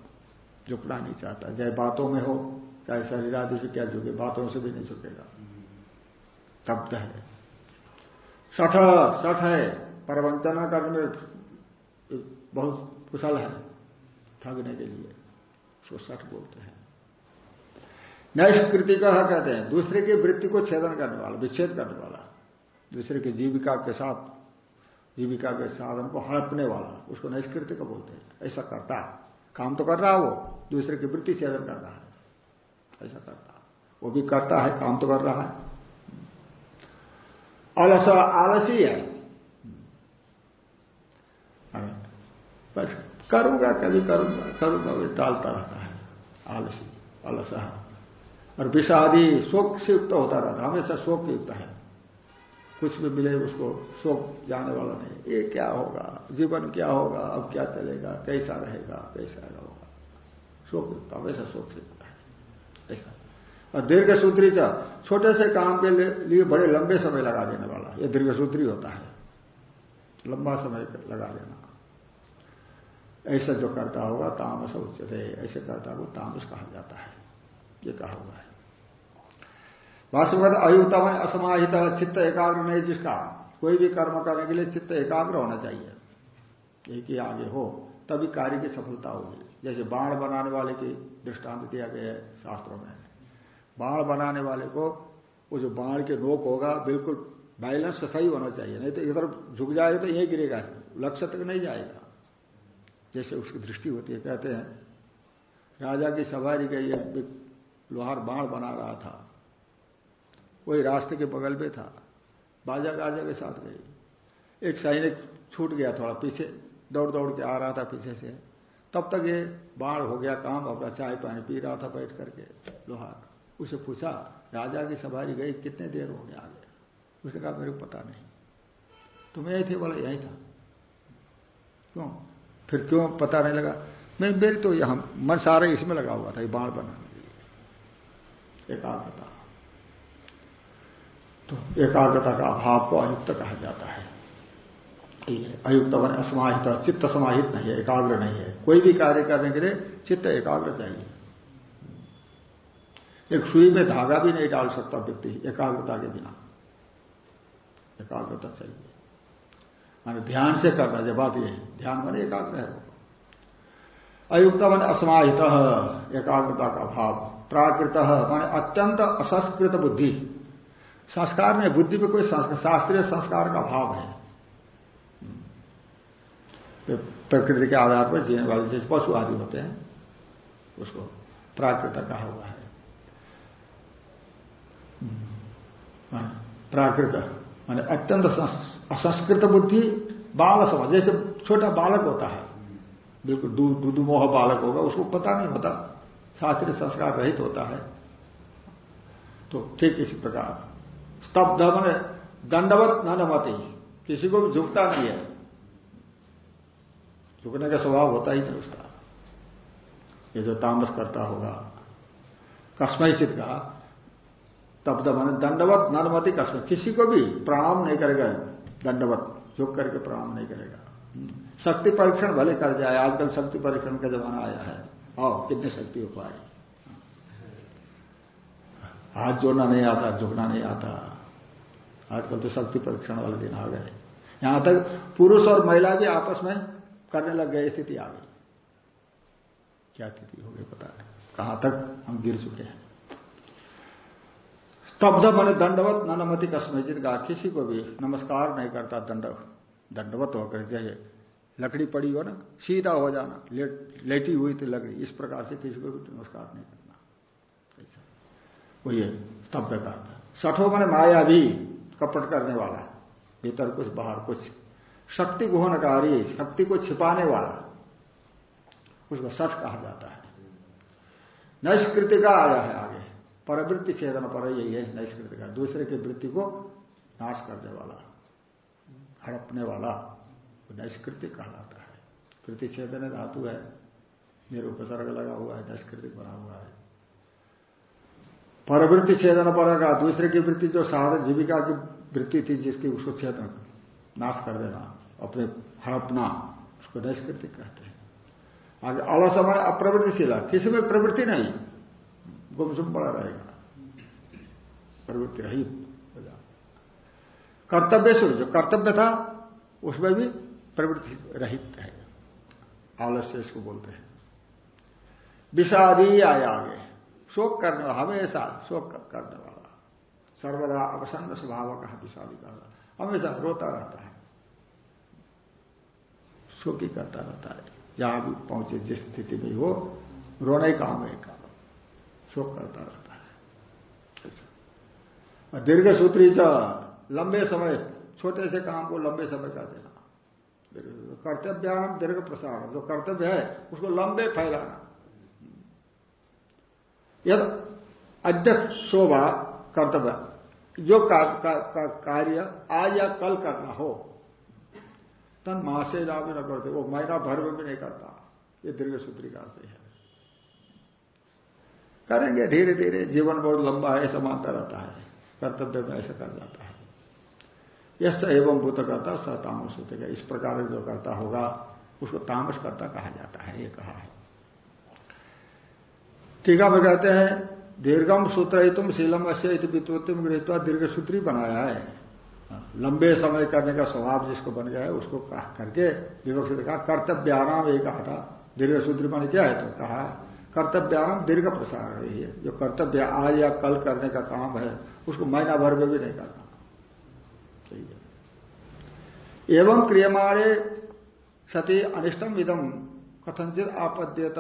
झुकना नहीं चाहता। चाहे बातों में हो, चाहे शरीर आदि से क्या झुके, बातों से भी नहीं झुकेगा। स्तब्ध है। सठ। सठ है। परवंचना करने बहुत कुशल है, ठगने के लिए। उसको सठ बोलते हैं। नैष्कृति का कहते हैं, दूसरे की वृत्ति को छेदन करने वाला, विच्छेद करने वाला। दूसरे की जीविका के साथ, जीविका के साधन को हड़पने वाला, उसको नैष्कृति का बोलते हैं। ऐसा करता है। काम तो कर रहा है वो, दूसरे की वृत्ति छेदन कर रहा है। ऐसा करता वो भी करता है, काम तो कर रहा है। अलस आलसी है। करूँगा, कभी करूँगा करूँगा टालता रहता है। आलसी अलस और विषादी शोक से युक्त होता रहता हमेशा शोक युक्त है। कुछ भी मिले उसको शोक जाने वाला नहीं। ये क्या होगा? जीवन क्या होगा? अब क्या चलेगा? कैसा रहेगा? कैसा होगा? शोक युक्त, हमेशा शोक से युक्त है। ऐसा। और दीर्घ सूत्री का छोटे से काम के लिए बड़े लंबे समय लगा देने वाला ये दीर्घ सूत्री होता है। लंबा समय लगा देना। ऐसा जो करता होगा, तामस उच्चते ऐसे करता को तामस कहा जाता है। ये कहा हुआ है। वास्तव अयुक्ता में असमाहित, चित्त एकाग्र नहीं जिसका कोई भी कर्म करने के लिए चित्त एकाग्र होना चाहिए। एक ही आगे हो, तभी कार्य की सफलता होगी। जैसे बाण बनाने वाले की दृष्टांत दिया गया है शास्त्रों में। बाण बनाने वाले को, वो जो बाण के नोक होगा, बिल्कुल बैलेंस सही होना चाहिए। नहीं तो इधर झुक जाएगा तो यही गिरेगा, लक्ष्य तक नहीं जाएगा। जैसे उसकी दृष्टि होती है, कहते हैं, राजा की सवारी का ये लोहार बाण बना रहा था। वही रास्ते के बगल में था। बाजा गाजा के साथ गई। एक सैनिक छूट गया थोड़ा पीछे दौड़ दौड़ के आ रहा था पीछे से। तब तक ये बाढ़ हो गया, काम अपना चाय पानी पी रहा था बैठ करके लोहार। उसे पूछा, राजा की सवारी गई, कितने देर हो गया आगे? उसने कहा, मेरे को पता नहीं। तुम यही थे, बोला, यही था। क्यों? फिर क्यों पता नहीं लगा? मैं मेरी तो यहाँ मन सारा इसमें लगा हुआ था, ये बाढ़ बनाने के लिए। एकाग्रता। तो एकाग्रता का अभाव को अयुक्त कहा जाता है। अयुक्त बने असमाहित, चित्त समाहित नहीं है, एकाग्र नहीं है। कोई भी कार्य करने के लिए चित्त एकाग्र चाहिए। एक सुई में धागा भी नहीं डाल सकता व्यक्ति, एकाग्रता के बिना। एकाग्रता चाहिए। माने ध्यान से करना जब बात ये ध्यान माने एकाग्र है। अयुक्त मन असमाहित, एकाग्रता का भाव प्राकृत, माने अत्यंत असंस्कृत बुद्धि। संस्कार में बुद्धि में कोई शास्त्रीय संस्कार का भाव है। तो प्रकृति के आधार पर जीने वाले जैसे पशु आदि होते हैं, उसको प्राकृत कहा हुआ है। प्राकृत माने अत्यंत असंस्कृत बुद्धि बाल समझ जैसे छोटा बालक होता है, बिल्कुल दुदुमोह बालक होगा, उसको पता नहीं होता, शास्त्रीय संस्कार रहित होता है। तो ठीक इसी प्रकार। स्तब्ध मैंने दंडवत न नमती, किसी को भी झुकता नहीं है। झुकने का स्वभाव होता ही नहीं उसका। ये जो तामस करता होगा। कस्मय चित का तब मैंने दंडवत नरमति कस्म किसी को भी प्रणाम नहीं करेगा, दंडवत, झुक करके प्रणाम नहीं करेगा। शक्ति परीक्षण भले कर जाए, आजकल शक्ति परीक्षण का जमाना आया है। आओ, कितनी शक्ति हो पाए हाथ जोड़ना नहीं आता, झुकना नहीं आता। आजकल तो शक्ति परीक्षण वाले दिन आ गए। यहाँ तक पुरुष और महिला भी आपस में करने लग गए, स्थिति आ गई। क्या स्थिति हो गई पता नहीं। कहाँ तक हम गिर चुके हैं। स्तब्ध मैंने दंडवत ननमति कसमजित का किसी को भी नमस्कार नहीं करता दंड, दंडवत होकर जैसे लकड़ी पड़ी हो ना, सीधा हो जाना, लेट, लेटी हुई थी लकड़ी, इस प्रकार से किसी को भी नमस्कार नहीं करना। ऐसा। वो ये स्तब्ध का सठो मैंने माया भी कपट करने वाला भीतर कुछ, बाहर कुछ। शक्ति गुहनकारी, शक्ति को छिपाने वाला। उसको सठ कहा जाता है। नैष्कृतिका आया है। परवृत्ति छेदन पर यही है, नैष्कृत का। दूसरे की वृत्ति को नाश करने वाला, हड़पने वाला नैष्कृतिक कहलाता है। कृति छेदन धातु है मेरे उपसर्ग लगा हुआ है नैष्कृतिक बना हुआ है। परवृत्ति छेदन पर का, दूसरे की वृत्ति जो साधन जीविका की वृत्ति थी, जिसकी उसको छेदन नाश कर देना, अपने हड़पना, उसको नैष्कृतिक कहते हैं। आगे अलसमय अप्रवृत्तिशीला, किसी में प्रवृत्ति नहीं। गुमसुम पड़ा रहेगा। प्रवृत्ति रहित हो जा कर्तव्य से जो कर्तव्य था, उसमें भी प्रवृत्ति रहित है। आलस्य इसको बोलते हैं। विषादी आया आगे। शोक करने वाला, हमेशा शोक करने वाला। सर्वदा अवसन्न स्वभाव का विषादी का हमेशा रोता रहता है। शोक ही करता रहता है। जहाँ भी पहुँचे, जिस स्थिति में हो, रोने काम है शोक करता रहता है। दीर्घ सूत्री लंबे समय छोटे से काम को लंबे समय कर देना। कर्तव्याम दीर्घ प्रसार जो कर्तव्य है उसको लंबे फैलाना। यद अध्यक्ष शोभा कर्तव्य। जो का, का, का, कार्य आज या कल करना हो तन मासे लाभ न करते। वो महीना भर में भी नहीं करता। ये दीर्घ सूत्री का है। करेंगे धीरे धीरे जीवन बहुत लंबा है, ऐसा मानता रहता है। कर्तव्य में ऐसा कर जाता है। यश एवं भूत करता स तामस होते इस प्रकार जो करता होगा, उसको तामस करता कहा जाता है, ये कहा है। टीका में कहते हैं, दीर्घम सूत्र तुम शीलम अश्य वित्वत्म गृहत्वा दीर्घ सूत्री बनाया है। लंबे समय करने का स्वभाव जिसको बन गया है, उसको कहा करके विवक्षित कहा कर्तव्याराम ये कहा था दीर्घ सूत्री बन क्या है तो कहा कर्तव्याराम दीर्घ प्रसार है ये। जो कर्तव्य आज या कल करने का काम है, उसको महीना भर में भी नहीं करना। एवं क्रियमाणे सती अनिष्टम इदम कथनचित आपद्यत।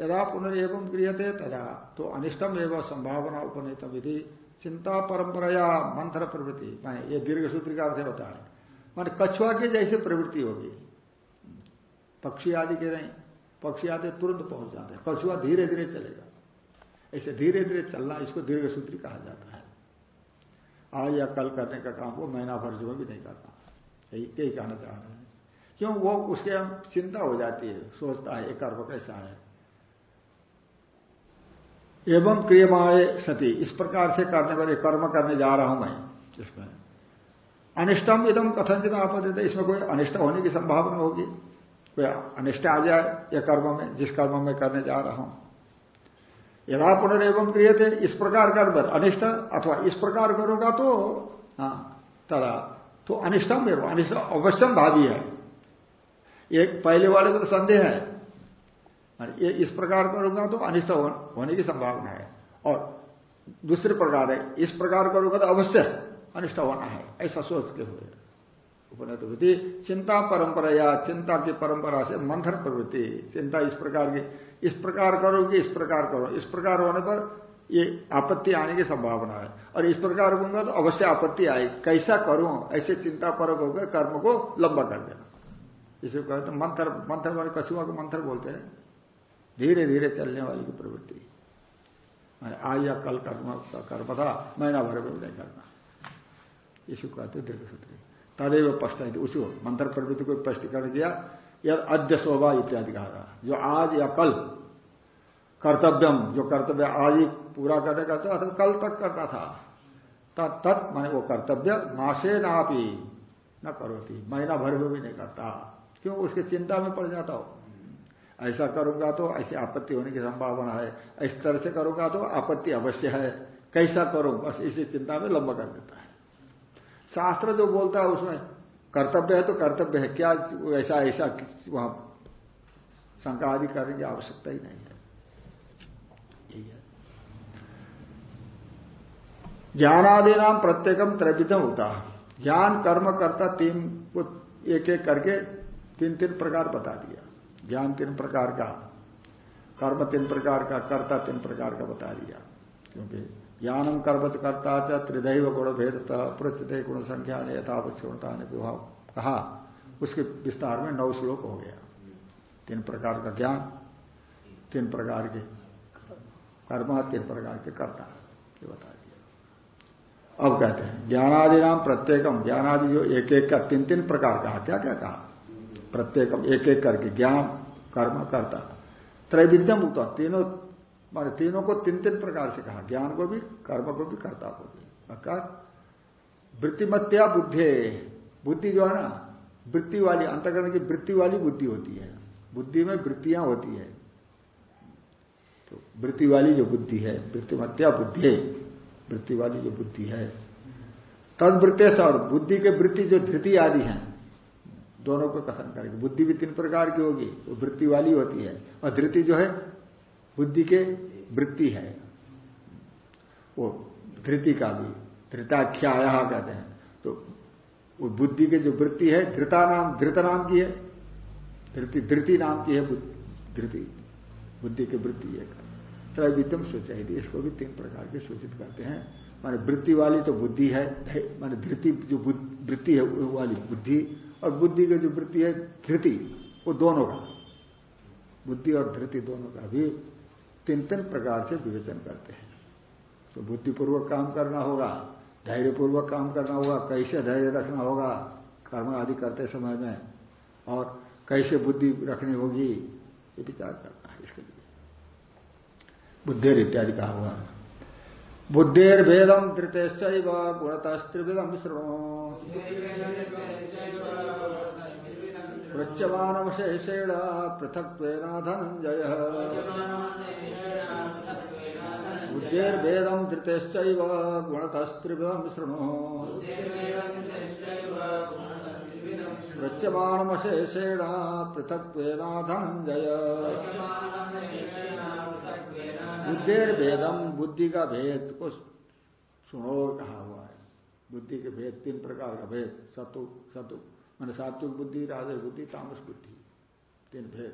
यदा पुनर्वम क्रियते तदा। तो अनिष्टम एवं संभावना उपनीत विधि चिंता परंपरा मंत्र प्रवृत्ति। माने ये दीर्घ सूत्र का अर्थ होता है। मान कछुआ की जैसे प्रवृत्ति होगी। पक्षी आदि के नहीं। पक्षी आते तुरंत पहुँच जाते हैं। कछुआ धीरे धीरे चलेगा। ऐसे धीरे धीरे चलना इसको दीर्घ सूत्री कहा जाता है। आज या कल करने का काम वो महीना भर जो भी नहीं करता यही यही कहना चाह रहे हैं। क्यों? वो उसके हम चिंता हो जाती है, सोचता है, एक कर्म कैसा है? एवं क्रियमाणे सती, इस प्रकार से करने वाले कर्म करने जा रहा हूँ मैं इसमें अनिष्टम इदम कथनचित आपत्ति इसमें कोई अनिष्ट होने की संभावना होगी। कोई अनिष्ट आ जाए, या कर्म में, जिस कर्म में करने जा रहा हूँ। यदा पुनर्वम क्रिय थे इस प्रकार कर अनिष्ट अथवा इस प्रकार करूँगा तो हाँ तदा। तो अनिष्टम एवं, अनिष्ट अवश्यम भावी है। एक पहले वाले को तो संदेह है। ये इस प्रकार करूँगा तो अनिष्ट होने की संभावना है। और दूसरे प्रकार है, इस प्रकार करूँगा तो अवश्य अनिष्ट होना है, ऐसा सोच के हुए। उपनित विधि चिंता परंपरा या चिंता की परंपरा से मंथन प्रवृत्ति। चिंता इस प्रकार की, इस प्रकार करोगे इस प्रकार करो। इस प्रकार होने पर ये आपत्ति आने की संभावना है। और इस प्रकार होगा तो अवश्य आपत्ति आएगी कैसा करूँ? ऐसे चिंता परक होकर कर्म को लंबा कर देना। इसे कहते मंत्र मंत्र वाले कछुआ को मंत्र बोलते हैं। धीरे धीरे चलने वाली की प्रवृत्ति। आज या कल कर्म कर्म था, महीना भर में नहीं करना। इसी कहते दीर्घ सूत्री तदेव स्पष्ट उसी मंत्र प्रवृत्ति को स्पष्टीकरण किया यह अद्य शोभा इत्यादि कहा था। जो आज या कल कर्तव्यम, जो कर्तव्य आज ही पूरा करने का था, अथवा कल तक करना था तत् मैंने वो कर्तव्य मासे ना भी न करो थी महीना भर में भी नहीं करता। क्यों? उसकी चिंता में पड़ जाता हो। ऐसा करूँगा तो ऐसी आपत्ति होने की संभावना है। इस तरह से करूँगा तो आपत्ति अवश्य है। कैसा करूँ? बस इसी चिंता में लंबा कर देता है। शास्त्र जो बोलता है उसमें कर्तव्य है तो कर्तव्य है। क्या ऐसा ऐसा वहाँ शंका आदि करने की आवश्यकता ही नहीं है। यही है। ज्ञानादि नाम प्रत्येकम त्रैविधम होता ज्ञान, कर्म, करता तीन को एक एक करके तीन तीन प्रकार बता दिया। ज्ञान तीन प्रकार का, कर्म तीन प्रकार का, कर्ता तीन प्रकार का बता दिया। क्योंकि ज्ञानम कर्म कर्ता च त्रिदैव गुण भेद प्रत्यय गुण संख्या ने यथावश्यता ने विभाव। कहा, उसके विस्तार में नौ श्लोक हो गया। तीन प्रकार का ज्ञान, तीन प्रकार के कर्म, तीन प्रकार के कर्ता, ये बता दिया। अब कहते हैं ज्ञानादि नाम प्रत्येकम ज्ञानादि जो एक एक का तीन तीन प्रकार का क्या क्या कहा? प्रत्येक एक एक करके ज्ञान, कर्म, करता। त्रैविध्यम होता तीनों माने तीनों को तीन तीन प्रकार से कहा। ज्ञान को भी, कर्म को भी, कर्ता को भी। अर्थात वृत्तिमत्या बुद्धि। बुद्धि जो है ना, वृत्ति वाली, अंतकरण की वृत्ति वाली बुद्धि होती है। बुद्धि में वृत्तियाँ होती है। तो वृत्ति वाली जो बुद्धि है, वृत्तिमत्या बुद्धि, वृत्ति वाली जो बुद्धि है। तद वृत्तेश और बुद्धि के वृत्ति जो धृति आदि हैं, दोनों को कथन करेंगे। बुद्धि भी तीन प्रकार की होगी, वो वृत्ति वाली होती है और धृति जो है बुद्धि के वृत्ति है। वो धृति का भी धृताख्या कहते हैं। तो वो बुद्धि के जो वृत्ति है, धृता नाम, धृत नाम की है। धृति धृति नाम की है धृति, बुद्धि की वृत्ति एक। त्रैविध्यम सूचाई इसको भी तीन प्रकार के सूचित करते हैं। माने वृत्ति वाली तो बुद्धि है माने धृति जो वृत्ति है वाली बुद्धि और बुद्धि की जो वृत्ति है, धृति, वो दोनों का। बुद्धि और धृति दोनों का भी तीन तीन प्रकार से विवेचन करते हैं। तो बुद्धिपूर्वक काम करना होगा, धैर्यपूर्वक काम करना होगा, कैसे धैर्य रखना होगा, कर्म आदि करते समय में, और कैसे बुद्धि रखनी होगी, ये विचार करना है इसके लिए। बुद्धेर इत्यादि कहा हुआ बुद्धेर भेदम धृतेश्च गुणतस्त्रिविधम श्रृणो प्रच्यमानवशेषेण पृथक धनंजय बुद्धेर्भेदम धृतेश्च गुणतस्त्रिविधम श्रृणो प्रच्यमानवशेषेण पृथक धनंजय बुद्धेर बुद्धि का भेद को सुनो कहा हुआ है। बुद्धि के भेद तीन प्रकार का भेद, सतु सतु मान सात्विक बुद्धि राजय बुद्धि, तामस बुद्धि, तीन भेद।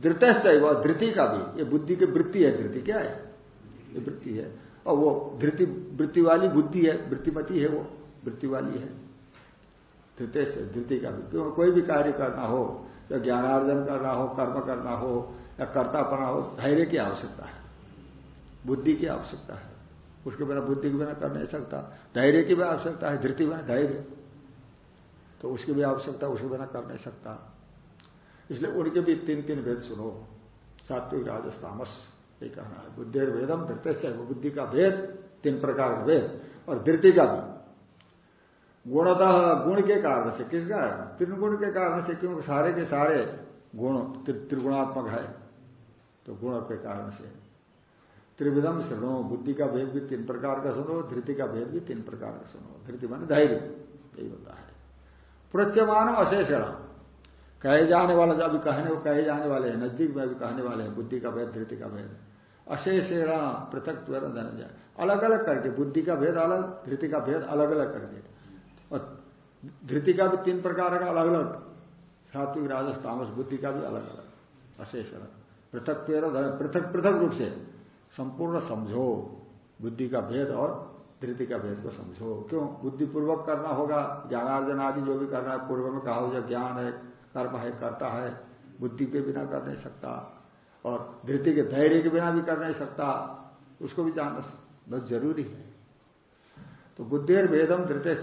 धृत वह धृति का भी। ये बुद्धि की वृत्ति है, धृति क्या है? ये वृत्ति है। और वो धृति, वृत्ति वाली बुद्धि है, वृत्तिमती है वो, वृत्ति वाली है। धृत धृति का भी। क्यों? कोई भी कार्य करना हो, या ज्ञानार्जन करना हो, कर्म करना हो, या कर्तापना हो, धैर्य की आवश्यकता है। बुद्धि की आवश्यकता है। उसके बिना बुद्धि के बिना कर नहीं सकता। धैर्य की भी आवश्यकता है, धृति बिना धैर्य। तो उसकी भी आवश्यकता, उसके बिना कर नहीं सकता। इसलिए उनके भी तीन तीन भेद सुनो। सात्विक, राजस, तामस, ये कहना है। बुद्धि भेदम धृत बुद्धि का भेद, तीन प्रकार का भेद, और धृति का भी। गुणतः गुण के कारण से, किसका त्रिगुण के कारण से, क्योंकि सारे के सारे गुण त्रिगुणात्मक है तो गुण के कारण से। त्रिविधम सुनो, बुद्धि का भेद भी तीन प्रकार का सुनो, धृति का भेद भी तीन प्रकार का सुनो। धृति मान धैर्य, यही होता है। प्रत्यमान अशेषण। कहे जाने वाला जो अभी कहने वो कहे जाने वाले हैं, नज़दीक में अभी कहने वाले हैं, बुद्धि का भेद, धृति का भेद। अशेषेण पृथक धनंजय अलग अलग करके, बुद्धि का भेद अलग, धृति का भेद अलग अलग करके। और धृति का भी तीन प्रकार का अलग अलग सात्विक, राजस, तामस, बुद्धि का भी अलग अलग अशेषण। पृथक पृथक पृथक रूप से। संपूर्ण समझो बुद्धि का भेद और धृति का भेद को समझो। क्यों? बुद्धिपूर्वक करना होगा, ज्ञानार्जन आदि जो भी करना है, पूर्व में कहा हो जाए ज्ञान है, कर्म है, करता है, बुद्धि के बिना कर नहीं सकता। और धृति के धैर्य के बिना भी कर नहीं सकता, उसको भी जानना बहुत ज़रूरी है। तो बुद्धि भेदम धृत्य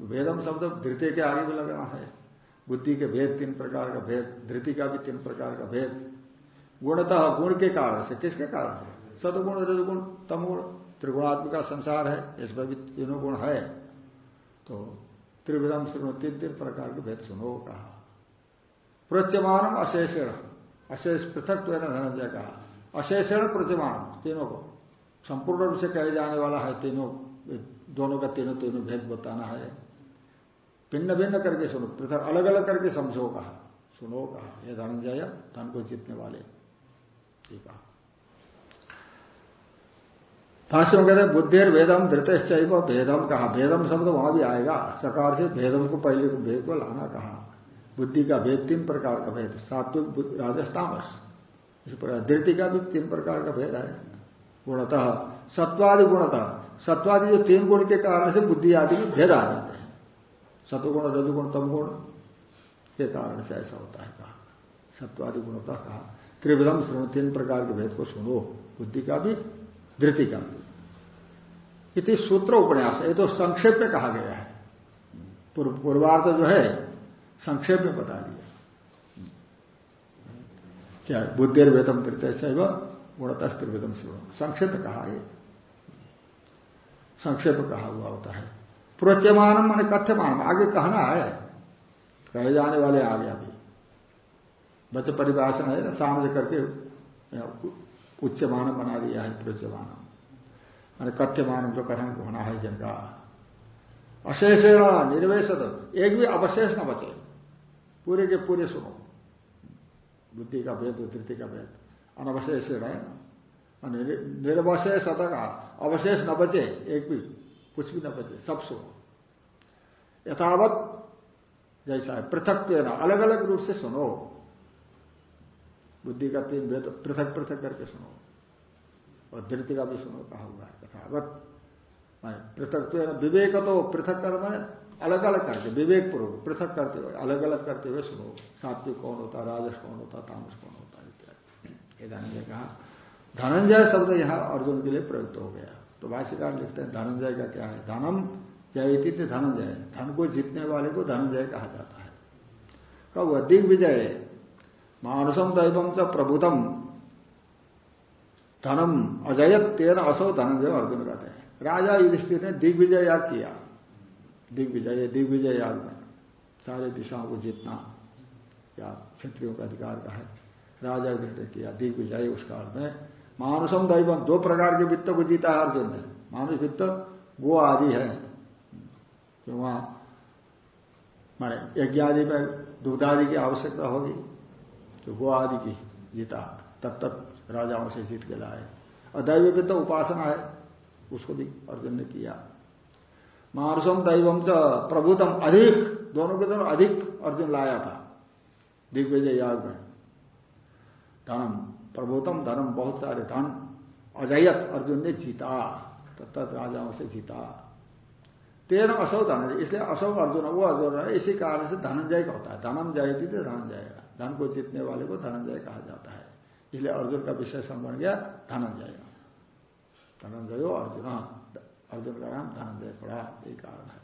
भेदम शब्द धृत्य के आगे भी लगना है। बुद्धि के भेद तीन प्रकार का भेद, धृति का भी तीन प्रकार का भेद। गुणतः गुण के कारण से किसके कारण से? सदगुण, रजगुण, तमगुण। त्रिगुणात्मिका संसार है इसमें भी तीनों गुण है। तो त्रिविधम सुनो तीन तीन प्रकार के भेद सुनो कहा। प्रत्यमान अशेषण। अशेष पृथक तो धनंजय कहा। अशेषण प्रत्यमान तीनों को। संपूर्ण रूप से कहे जाने वाला है तीनों, दोनों का तीनों तीनों भेद बताना है। भिन्न भिन्न करके सुनो, पृथक अलग अलग करके समझो कहा। सुनो कहा यह धनंजय, धन को जीतने वाले। ठीक है भाष्य में कहते बुद्धिर वेदम धृतश्चैव भेदम कहा। भेदम शब्द वहाँ भी आएगा। सकार से भेदम को पहले को भेद को लाना कहा। बुद्धि का भेद तीन प्रकार का भेद। सात्विक राजस्थामस इस प्रकार धृति का भी तीन प्रकार का भेद है। गुणतः सत्वादि गुणतः। सत्वादि जो तीन गुण के कारण से बुद्धि आदि में भेद आ जाते हैं। सतुगुण रजुगुण तम गुण के कारण से ऐसा होता है कहा। सत्वादि गुणतः कहा। त्रिविधम सुनो तीन प्रकार के भेद को सुनो। बुद्धि का भी, धृति का भी। इति सूत्र उपन्यास, ये तो संक्षेप में कहा गया है। पूर्वार्थ जो है, संक्षेप में बता दिया। क्या बुद्धिर वेदम तृतीय से गुणतः त्रिवेदम से संक्षेप कहा ये। संक्षेप कहा हुआ होता है। प्रोच्यमानम मान कथ्यमान आगे कहना है। कहे जाने वाले आगे अभी। बच्चे परिभाषण है ना, सामने करके उच्चमान बना दिया है प्रोच्यमानम। मैंने कथ्यमान जो कथन होना है जिनका अशेषेण निर्वेशत, एक भी अवशेष न बचे। पूरे के पूरे सुनो। बुद्धि का भेद धृति का भेद। अनवशेषण है निर्वशेष का अवशेष न बचे, एक भी, कुछ भी न बचे, सब सुनो। यथावत, जैसा है पृथक ना अलग अलग रूप से सुनो। बुद्धि का तीन भेद पृथक पृथक करके सुनो। और धृति का भी सुनो, कहा हुआ है कथावत पृथक तो विवेक तो पृथक कर मैंने अलग अलग करके विवेक पूर्वक, पृथक करते हुए अलग अलग करते हुए सुनो। सात्विक कौन होता, राजस कौन होता, तामस कौन होता, इत्यादि। धनंजय कहा, धनंजय शब्द यहाँ अर्जुन के लिए प्रयुक्त हो गया। तो भाष्यकार लिखते हैं, धनंजय का क्या है? धनम जयती थे धनंजय। धन को जीतने वाले को धनंजय कहा जाता है। कब दिग्विजय मानुषम दैवम च प्रभुतम। धनम अजयत तेन असो धनंजय अर्जुन कहते हैं। राजा युधिष्ठिर ने दिग्विजय याग किया। दिग्विजय दिग्विजय याग में सारे दिशाओं को जीतना या क्षत्रियों का अधिकार का है। राजा युधिष्ठिर किया, दिग्विजय उस काल में मानुषम दैवम, दो प्रकार के वित्त को जीता है अर्जुन ने। मानुष वित्त, वो आदि है जो वहाँ माने यज्ञ आदि में दुग्धादि की आवश्यकता होगी तो गो आदि की जीता। तब तक राजाओं से जीत के लाए। और दैव भी तो उपासना है, उसको भी अर्जुन ने किया। मानुषम दैवम च प्रभुतम अधिक, दोनों के दोनों अधिक अर्जुन लाया था। दिग्विजय याग में धनम, प्रभुतम धनम, बहुत सारे धन, अजयत अर्जुन ने जीता तत्त राजाओं से जीता। तेरह असौ धनंजय, इसलिए असौ अर्जुन, वो अर्जुन है इसी कारण से धनंजय का होता है। धनम जयती थे धनंजय धन को जीतने वाले को धनंजय कहा जाता है। इसलिए अर्जुन का विशेषण बन गया धनंजय धनंजय अर्जुन अर्जुन का नाम धनंजय पड़ा, यही कारण है।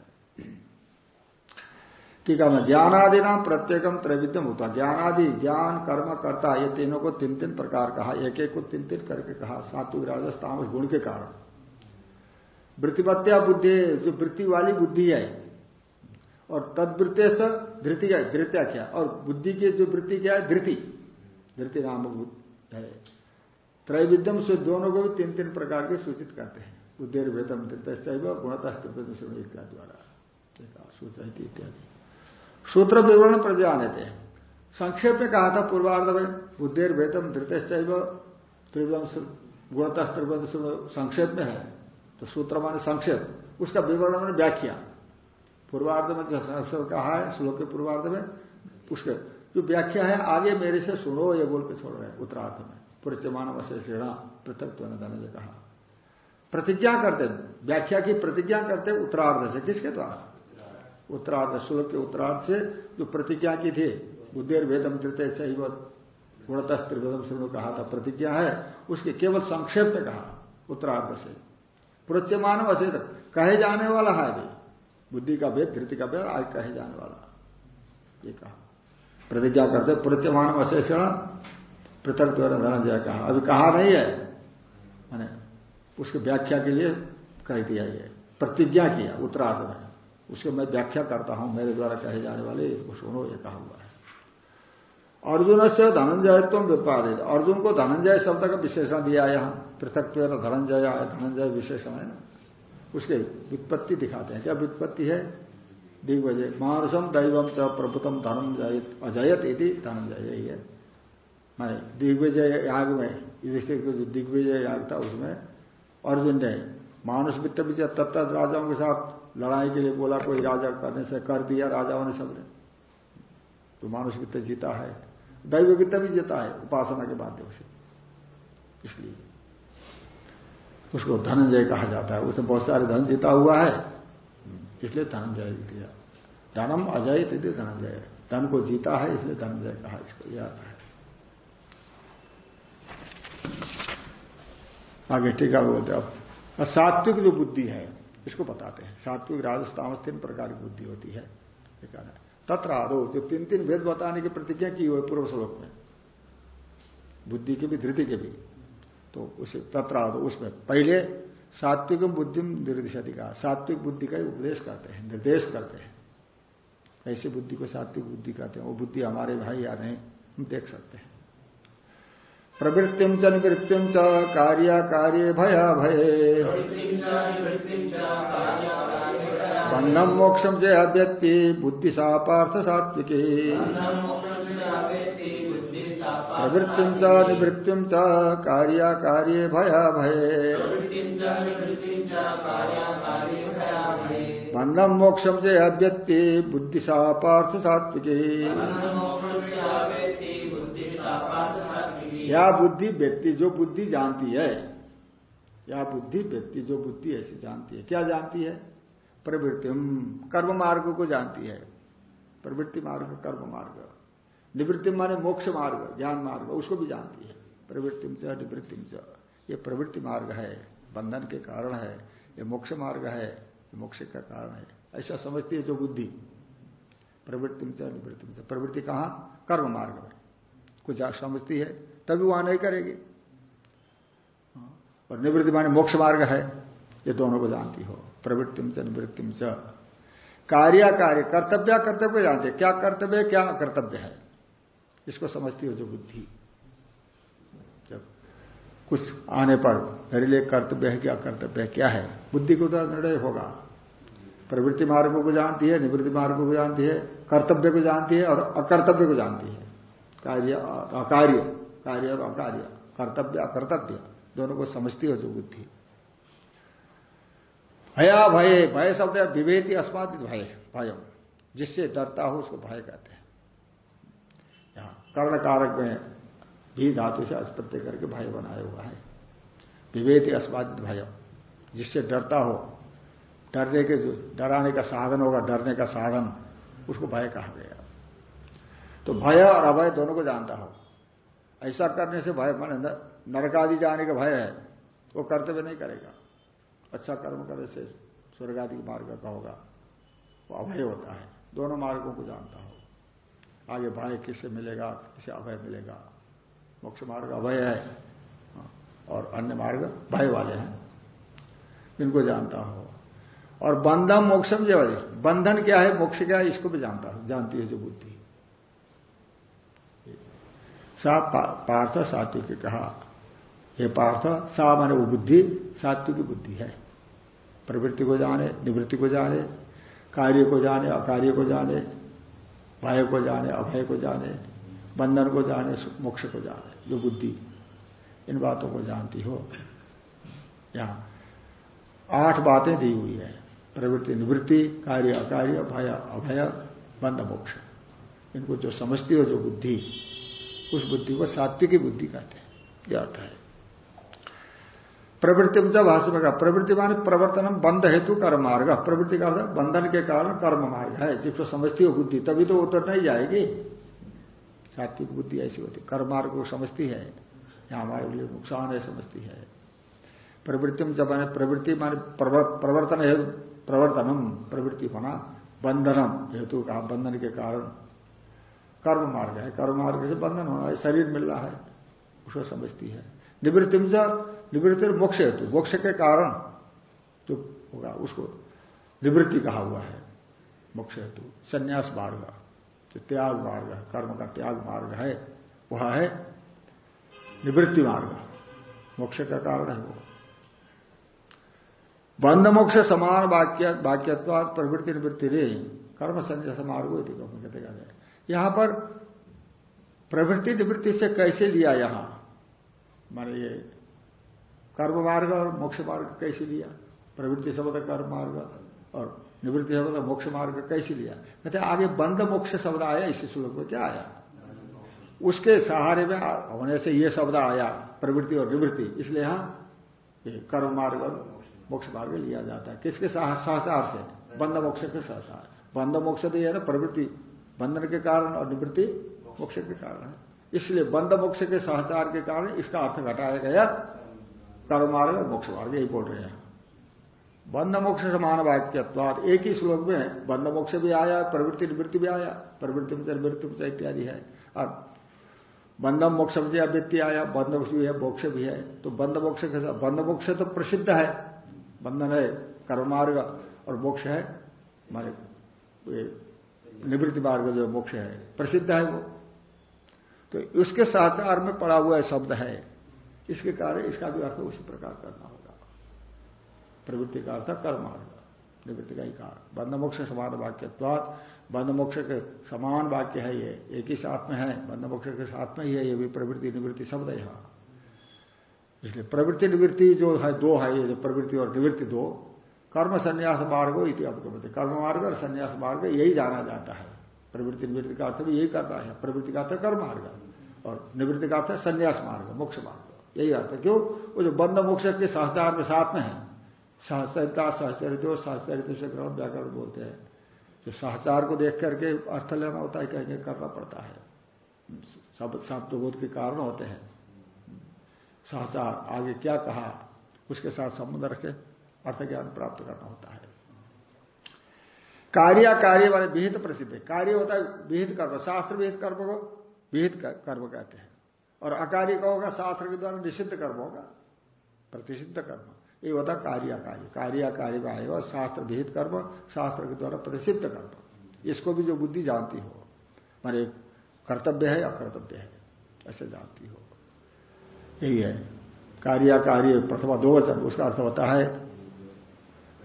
ठीक है ज्ञानादि नाम प्रत्येकम त्रैविध्यम होता ज्ञानादि, ज्ञान, कर्म, करता, ये तीनों को तीन तीन प्रकार कहा, एक एक को तीन तीन करके कहा सात्विक राजस, तामस, गुण के कारण। वृत्तिपत्या बुद्धि, जो वृत्ति वाली बुद्धि है, और तदवृत्ते से धृति धृत्या क्या, और बुद्धि की जो वृत्ति क्या है, धृति। धृति नाम है। त्रैविध्यम से दोनों को भी तीन तीन प्रकार के सूचित करते हैं। वेदम धृत गुणतः द्वारा। सूचित इत्यादि। सूत्र विवरण पर प्रजाने थे संक्षेप में कहा था पूर्वार्ध में, बुद्धेर वेदम धृत त्रिविधम गुणतः त्रिविधम संक्षेप में है। तो सूत्र माने संक्षेप। उसका विवरण मैंने व्याख्या। पूर्वार्ध में जो संक्षेप कहा है, श्लोक के पूर्वार्ध में, उसके जो व्याख्या है, आगे मेरे से सुनो, ये बोल के छोड़ रहे हैं उत्तरार्थ में। पुरचमान अशेषेणा पृथक तो ने कहा। प्रतिज्ञा करते व्याख्या की प्रतिज्ञा करते उत्तरार्ध से। किसके द्वारा? उत्तरार्ध, श्लोक के उत्तरार्ध से जो प्रतिज्ञा की थी। बुद्धेर वेदम तृतीय सही गुणतः त्रिवेदम श्रेणु कहा था। प्रतिज्ञा है, उसके केवल संक्षेप में कहा, उत्तरार्ध से। प्रोच्यमान अचेत कहे जाने वाला है अभी बुद्धि का भेद धृति का भेद, आज कहे जाने वाला। ये कहा। प्रतिज्ञा करते प्रोच्यमान अशेषण पृथक धनंजय कहा। अभी कहा नहीं है। मैंने उसकी व्याख्या के लिए कह दिया ये। प्रतिज्ञा किया, उत्तरार्ध में। उसको मैं व्याख्या करता हूँ, मेरे द्वारा कहे जाने वाले सुनो, ये कहा हुआ है। अर्जुन से धनंजयत्व विपादित। अर्जुन को धनंजय शब्द का विशेषण दिया यहाँ। पृथक धनंजय धनंजय विशेषण है ना। उसके व्युत्पत्ति दिखाते हैं। क्या व्युत्पत्ति है? दिग्विजय मानसम दैवम च प्रभुतम धनम अजयत यदि धनंजय यही है मैं दिग्विजय याग में, युधिष्ठिर जो दिग्विजय याग था, उसमें अर्जुन ने मानुष वित्त विजय तत्त राजाओं के साथ लड़ाई के लिए बोला, कोई राजा करने से कर दिया, राजाओं ने सबने। तो मानुष वित्त जीता है। दैव वित्त भी जीता है, उपासना के माध्यम से। इसलिए उसको धनंजय कहा जाता है। उसने बहुत सारे धन जीता हुआ है। इसलिए धनंजय दिया। धनम अजय थे धनंजय धन को जीता है, इसलिए धनंजय कहा इसको आता है। आगे टीका बोलते अब सात्विक जो बुद्धि है, इसको बताते हैं। सात्विक राजस्थान तीन प्रकार की बुद्धि होती है। तत्र आदो, जो तीन तीन भेद बताने की प्रतिज्ञा की हुई पूर्व श्लोक में। बुद्धि के भी, धृति के भी। तो उसे, तत्र आदो, उसमें, पहले सात्विक बुद्धि निर्देशति का सात्विक बुद्धि का उपदेश करते हैं, निर्देश करते हैं। ऐसी बुद्धि को सात्विक बुद्धि कहते हैं? वो बुद्धि हमारे भाई या नहीं, हम देख सकते हैं। प्रवृत्तिम च निवृत्तिम च कार्य कार्य भया भय। बंधम मोक्षम से अव्यक्ति बुद्धि सा पार्थ सात्विकी। प्रवृत्ति निवृत्ति च कार्य कार्य भया। भय बंधम मोक्षम से अव्यक्ति बुद्धिशा पार्थ सात्विकी या बुद्धि व्यक्ति जो बुद्धि जानती है, या बुद्धि व्यक्ति जो बुद्धि ऐसी जानती है, क्या जानती है? प्रवृत्ति, कर्म मार्ग को जानती है। प्रवृत्ति मार्ग, कर्म मार्ग। निवृत्ति माने मोक्ष मार्ग, ज्ञान मार्ग, उसको भी जानती है। प्रवृत्तिम से निवृत्तिम से ये प्रवृत्ति मार्ग है, बंधन के कारण है, ये मोक्ष मार्ग है मोक्ष का कारण है। ऐसा समझती है जो बुद्धि। प्रवृत्ति से निवृत्ति से प्रवृत्ति कहाँ? कर्म मार्ग में। कुछ समझती है, तभी वहाँ नहीं करेगी। और निवृत्ति माने मोक्ष मार्ग है, ये दोनों को जानती हो। प्रवृत्तिम से निवृत्तिम से कार्य कार्य कर्तव्य कर्तव्य जानते क्या कर्तव्य क्या कर्तव्य है? इसको समझती हो जो बुद्धि। जब कुछ आने पर मेरे लिए कर्तव्य है क्या कर्तव्य है क्या है? बुद्धि को तो निर्णय होगा। प्रवृत्ति मार्ग को जानती है, निवृत्ति मार्ग को जानती है, कर्तव्य को जानती है और अकर्तव्य को जानती है। कार्य, अकार्य, कार्य और अकार्य, कर्तव्य, अकर्तव्य, दोनों को समझती हो जो बुद्धि। भया भय भय शब्द विवेदी अस्मात भय भय जिससे डरता हो उसको भय कहते हैं। कर्ण कारक में भी धातु से अस्पत्य करके भय बनाया हुआ है। विवेदी अस्मादित भय। जिससे डरता हो, डरने के डराने का साधन होगा, डरने का साधन, उसको भय कहा गया। तो भय और अभय दोनों को जानता हो। ऐसा करने से भय मान नरक आदि जाने का भय है, वो कर्तव्य नहीं करेगा। अच्छा कर्म करने से स्वर्ग आदि मार्ग का होगा। वो अभय होता है। दोनों मार्गों को जानता हो। आगे भय किससे मिलेगा किसे अभय मिलेगा? मोक्ष मार्ग अभय है। हाँ, और अन्य मार्ग भय वाले हैं। इनको जानता हो। और बंधम मोक्षम जो बंधन क्या है मोक्ष क्या है इसको भी जानता हूँ। जानती है जो बुद्धि। सा पार्थ सात्विक कहा हे पार्थ सा माने वो बुद्धि सात्विक बुद्धि है। प्रवृत्ति को जाने निवृत्ति को जाने कार्य को जाने अकार्य को जाने भय को जाने, अभय को जाने, बंधन को जाने मोक्ष को जाने, जो बुद्धि, इन बातों को जानती हो। यहाँ आठ बातें दी हुई है। प्रवृत्ति, निवृत्ति, कार्य, अकार्य, भय, अभय बंद मोक्ष। इनको जो समझती हो, जो बुद्धि, उस बुद्धि को सात्विकी बुद्धि कहते हैं। यह अर्थ है। प्रवृत्ति जब भाषा में कहा प्रवृत्ति माने प्रवर्तनम बंध हेतु कर्म मार्ग प्रवृत्ति का अर्थ बंधन के कारण कर्म मार्ग है। जिसको समझती हो बुद्धि, तभी तो उतर नहीं जाएगी सात्विक बुद्धि ऐसी होती कर्म मार्ग को समझती है। यहाँ हमारे लिए नुकसान है समझती है। प्रवृत्ति में जब प्रवृत्ति माने प्रवर्तन हेतु प्रवर्तनम। प्रवृत्ति होना बंधनम हेतु कहा। बंधन के कारण कर्म मार्ग है। कर्म मार्ग से बंधन होना है। शरीर मिल रहा है। उसको समझती है। निवृत्ति निवृत्ति मोक्ष हेतु। मोक्ष के कारण जो होगा, उसको निवृत्ति कहा हुआ है, मोक्ष हेतु। संन्यास मार्ग, जो त्याग मार्ग कर्म का त्याग मार्ग है, वह है निवृत्ति मार्ग। मोक्ष का कारण है वो। बंध मोक्ष समान वाक्य, वाक्यत्वाद, प्रवृत्ति, निवृत्ति रे, कर्म संन्यास मार्ग कहते कहते यहाँ पर प्रवृत्ति, निवृत्ति से कैसे लिया यहाँ? माने ये कर्म मार्ग और मोक्ष मार्ग कैसे लिया? प्रवृत्ति शब्द कर्म मार्ग और निवृत्ति शब्द मोक्ष मार्ग कैसे लिया? कहते आगे बंद मोक्ष शब्द आया, इसी श्लोक में क्या आया? उसके सहारे में होने से यह शब्द आया, प्रवृत्ति और निवृत्ति। इसलिए यहाँ कर्म मार्ग और मोक्ष मार्ग लिया जाता है। किसके सहसार से? बंद मोक्ष के सहसार। बंद मोक्ष तो यह ना, प्रवृत्ति बंधन के कारण और निवृत्ति मोक्ष के कारण। है इसलिए बंद मोक्ष के सहचार के कारण इसका अर्थ घटाया गया। कर्म मार्ग और मोक्ष मार्ग, यही बोल रहे हैं। बंद मोक्ष समान वाक्यत्वाद, एक ही श्लोक में बंद मोक्ष भी आया, प्रवृत्ति निवृत्ति भी आया, प्रवृत्ति में निवृत्ति में इत्यादि है। और बंदम मोक्ष भी अवृत्ति आया, बंद भी है, मोक्ष भी है तो बंद मोक्ष के साथ, बंद मोक्ष तो प्रसिद्ध है। बंधन है कर्म मार्ग और मोक्ष है हमारे निवृत्ति मार्ग जो मोक्ष है, प्रसिद्ध है वो। तो उसके सहकार में पड़ा हुआ शब्द है। इसके कारण इसका भी अर्थ उसी प्रकार करना होगा। प्रवृत्ति का अर्थ कर्म मार्ग निवृत्ति का ही कहा बंध मोक्ष समान वाक्यत्वात बंध मोक्ष के समान वाक्य है ये। एक ही साथ में है। बंध मोक्ष के साथ में ही है ये भी प्रवृत्ति, निवृत्ति शब्द यहाँ। इसलिए प्रवृत्ति, निवृत्ति जो है, दो है ये प्रवृत्ति और निवृत्ति दो। कर्म, संन्यास, मार्ग इति अपगमते कर्म, मार्ग और संन्यास, मार्ग यही जाना जाता है। प्रवृत्ति, निवृत्ति का अर्थ भी यही करता है। प्रवृत्ति का अर्थ कर्म, मार्ग और निवृत्ति का अर्थ संन्यास, मार्ग, मोक्ष मार्ग। यही अर्थ है। क्यों? वो जो बंद मोक्ष के सहचार में साथ में है। सहचरिता सहचरित सहचरित से ग्रहण व्याकरण बोलते हैं। जो सहचार को देख करके अर्थ लेना होता है, कहेंगे करना पड़ता है। सब शब्दबोध के कारण होते हैं। सहचार आगे क्या कहा, उसके साथ संबंध रखे अर्थ ज्ञान प्राप्त करना होता है। कार्य कार्य वाले विहित प्रसिद्ध है। कार्य होता है विहित कर्म। शास्त्र विहित कर्म को विहित कर्म कहते हैं। और अकार्य का होगा शास्त्र के द्वारा निषिद्ध कर्म होगा। प्रतिषिद्ध कर्म। ये होता कार्य कार्य कार्य कार्य का आएगा शास्त्र विहित कर्म, शास्त्र के द्वारा प्रतिषिद्ध कर्म। इसको भी जो बुद्धि जानती हो मारे कर्तव्य है अकर्तव्य है, ऐसे जानती हो। यही है। कार्य कार्य प्रथमा दो वचन, उसका अर्थ होता है,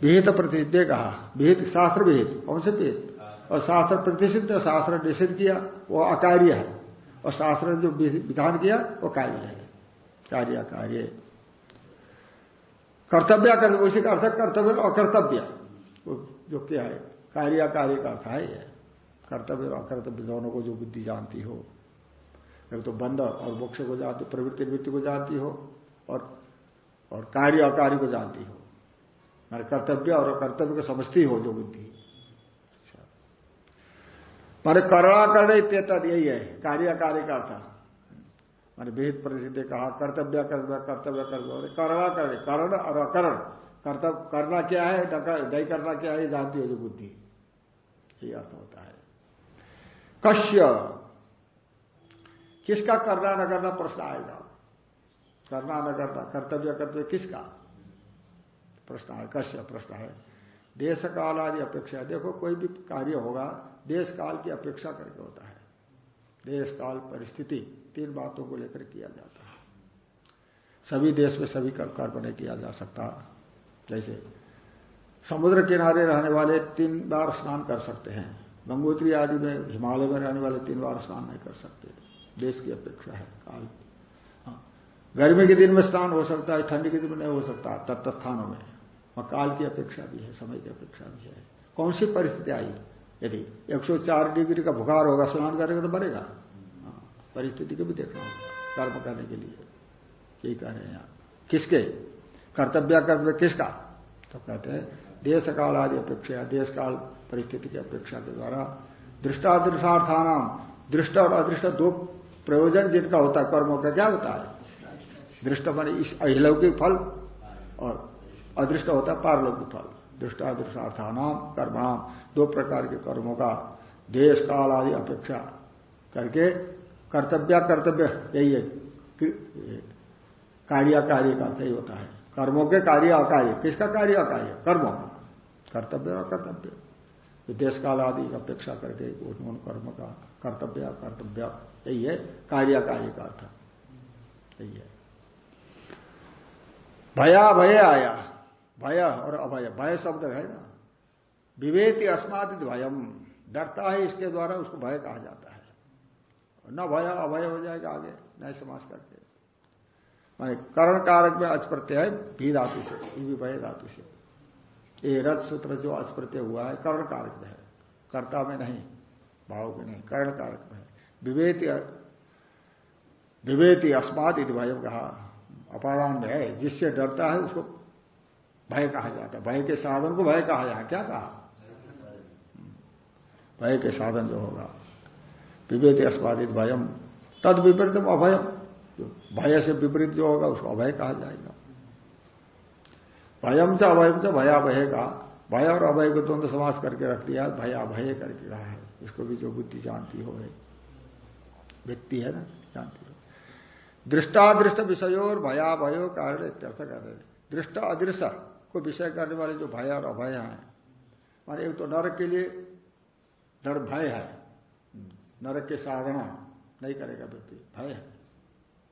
विहित प्रतिषिध कहा, विहित शास्त्र विहित, कौन से विहित? और शास्त्र प्रतिषिद्ध, शास्त्र निषिद्ध किया, वो अकार्य है। और शास्त्र ने जो विधान किया, वो कार्य है। कार्य कार्य। कर्तव्य कर, उसी का अर्थ कर्तव्य और कर्तव्य जो क्या है, कार्य कार्य का अर्थ है ये। कर्तव्य और अकर्तव्य दोनों को जो बुद्धि जानती हो, एक तो बंद और मोक्ष को जानती, प्रवृत्ति वृत्ति को जानती हो, और और कार्य अकार्य को जानती हो। मैंने कर्तव्य और कर्तव्य को समझती हो जो बुद्धि। माने करणाकरण इत्यतद यही है, कार्य कार्य का अर्थ मैंने विहित प्रसिद्ध कहा, कर्तव्य कर्तव्य कर्तव्य कर्तव्य। करणा करण कर्ण और अकरण। कर्तव्य, करना क्या है नहीं करना क्या है जानती है जो बुद्धि। यही अर्थ होता है। कश्य। किसका करना न करना प्रश्न आएगा? करना न करना, कर्तव्य कर्तव्य किसका? प्रश्न है कश्य प्रश्न है। देश काल आदि अपेक्षा देखो, कोई भी कार्य होगा देश काल की अपेक्षा करके होता है। देश काल परिस्थिति, तीन बातों को लेकर किया जाता है। सभी देश में सभी कर्म नहीं किया जा सकता जैसे समुद्र किनारे रहने वाले तीन बार स्नान कर सकते हैं। गंगोत्री आदि में हिमालय में रहने वाले तीन बार स्नान नहीं कर सकते। देश की अपेक्षा है। काल हाँ। गर्मी के दिन में स्नान हो सकता है, ठंडी के दिन में नहीं हो सकता तत्त स्थानों में। वहाँ काल की अपेक्षा भी है, समय की अपेक्षा भी है। कौन सी परिस्थिति आई? यदि 104 डिग्री का बुखार होगा स्नान करेगा तो मरेगा। हाँ, परिस्थिति को भी देखना कर्म करने के लिए। यही कह रहे हैं यहाँ किसके? कर्तव्य कर्तव्य किसका? तो कहते हैं देश काल आदि अपेक्षा देश काल परिस्थिति की अपेक्षा के द्वारा दृष्टादृशार्थानाम दृष्ट और अदृष्ट दो प्रयोजन जिनका होता है कर्मों का क्या होता है? दृष्ट मान इस अहिलौकिक फल और अदृष्ट होता है पारलौकिक फल। दृष्टादृशार्थानाम कर्मणाम दो प्रकार के कर्मों का देश काल आदि अपेक्षा करके कर्तव्य कर्तव्य यही है कार्य कार्य का अर्थ ही होता है। कर्मों के कार्य अकार्य। किसका कार्य अकार्य? कर्मों का। कर्तव्य और कर्तव्य देश काल आदि की अपेक्षा करके उन कर्म का कर्तव्य कर्तव्य यही है। कार्य कार्य का अर्थ यही है। भया भय आया। भय और अभय। भय शब्द है ना। विवेक अस्मादित भयम। डरता है इसके द्वारा, उसको भय कहा जाता है। न भय, अभय हो जाएगा आगे नए समाज करके। माने कर्ण कारक में अच है भी धातु से भी भय धातु से। ये रथ सूत्र जो अच हुआ है, कर्ण कारक में है। कर्ता में नहीं, भाव में नहीं, कर्ण कारक में विवेति विवेति अस्मात इति भय कहा अपादान में है। जिससे डरता है, उसको भय कहा जाता है। भय के साधन को भय कहा जाए क्या कहा? भय के साधन जो होगा। विवेक अस्पादित भयम। तद विपरीत अभयम। भय से विपरीत जो होगा, उसको अभय कहा जाएगा। भयम से अभयम से भया भय का। भय और अभय को द्वंद्व समास करके रख दिया। भया भय करके कहा है। इसको भी जो बुद्धि जानती हो व्यक्ति है ना, जानती हो। दृष्टादृष्ट विषयों और भया भयो कारण इत्यर्थ कर रहे दृष्ट अदृश्य। को विषय करने वाले जो भय और अभय हैं, मान एक तो नरक के लिए डर भय है, नरक के साधना नहीं करेगा व्यक्ति, भय है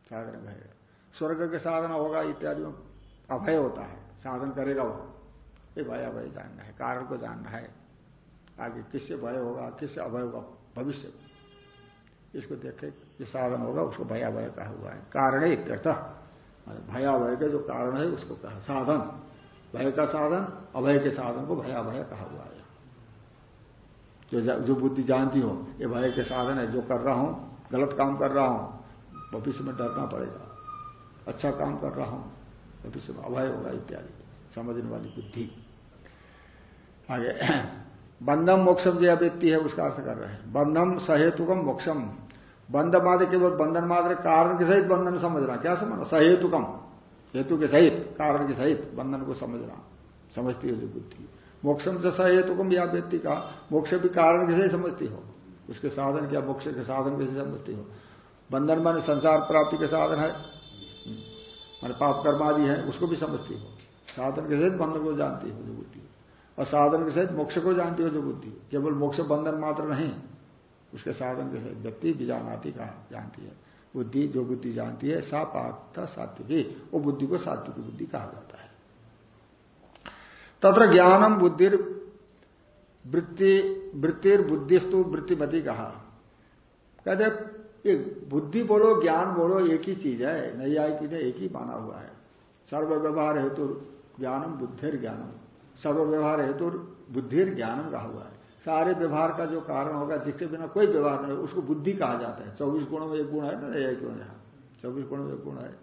साधन भय स्वर्ग के साधना होगा, इत्यादि अभय होता है, साधन करेगा वो। ये भय अभय जानना है, कारण को जानना है, आगे किससे भय होगा, किससे अभय होगा, भविष्य इसको देखे, जो साधन होगा, उसको भयाभय कहा हुआ है। कारण इत्यर्थ। भयाभय का जो कारण है, उसको कहा, साधन। भय का साधन, अभय के साधन को भयाभय कहा हुआ है। जो जो बुद्धि जानती हो, ये भय के साधन है, जो कर रहा हूँ, गलत काम कर रहा हूँ, भविष्य में डरना पड़ेगा। अच्छा काम कर रहा हूँ, भविष्य में अभय होगा इत्यादि, समझने वाली बुद्धि। आगे, बंधम मोक्षम जो अव्यक्ति है, उसका अर्थ कर रहे हैं। बंधम सहेतुकम मोक्षम। बंध मात्र केवल बंधन मात्र, कारण के सहित बंधन समझना, क्या समझना? सहेतुकम। हेतु के सहित, कारण के सहित बंधन को समझना, समझती हो जो बुद्धि। मोक्षम से सहेतुकम या व्यक्ति का, मोक्ष भी कारण के सही समझती हो। उसके साधन क्या मोक्ष के साधन कैसे समझती हो? बंधन मान संसार प्राप्ति के साधन है। मान पाप कर्मादि है, उसको भी समझती हो। साधन के सहित बंधन को जानती हो जो बुद्धि। और साधन के सहित मोक्ष को जानती हो जो बुद्धि। केवल मोक्ष बंधन मात्र नहीं, उसके साधन के सहित व्यक्ति बीजानाती कहा, जानती है। बुद्धि, जो बुद्धि जानती है सा पाठ सात्विकी। वो बुद्धि को सात्विकी बुद्धि कहा जाता है। तत्र ज्ञानम बुद्धिर वृत्ति, वृत्तिर बुद्धिस्तु वृत्तिमती कहा। कहते बुद्धि बोलो, ज्ञान बोलो, एक ही चीज़ है नैयायिकी ने एक ही माना हुआ है। सर्व व्यवहार हेतु ज्ञानम बुद्धिर ज्ञानम सर्व व्यवहार हेतु बुद्धिर ज्ञानम कहा हुआ है। सारे व्यवहार का जो कारण होगा, जिसके बिना कोई व्यवहार नहीं, उसको बुद्धि कहा जाता है। चौबीस गुणों में एक गुण है ना एक गुण यहाँ चौबीस गुणों में एक गुण है।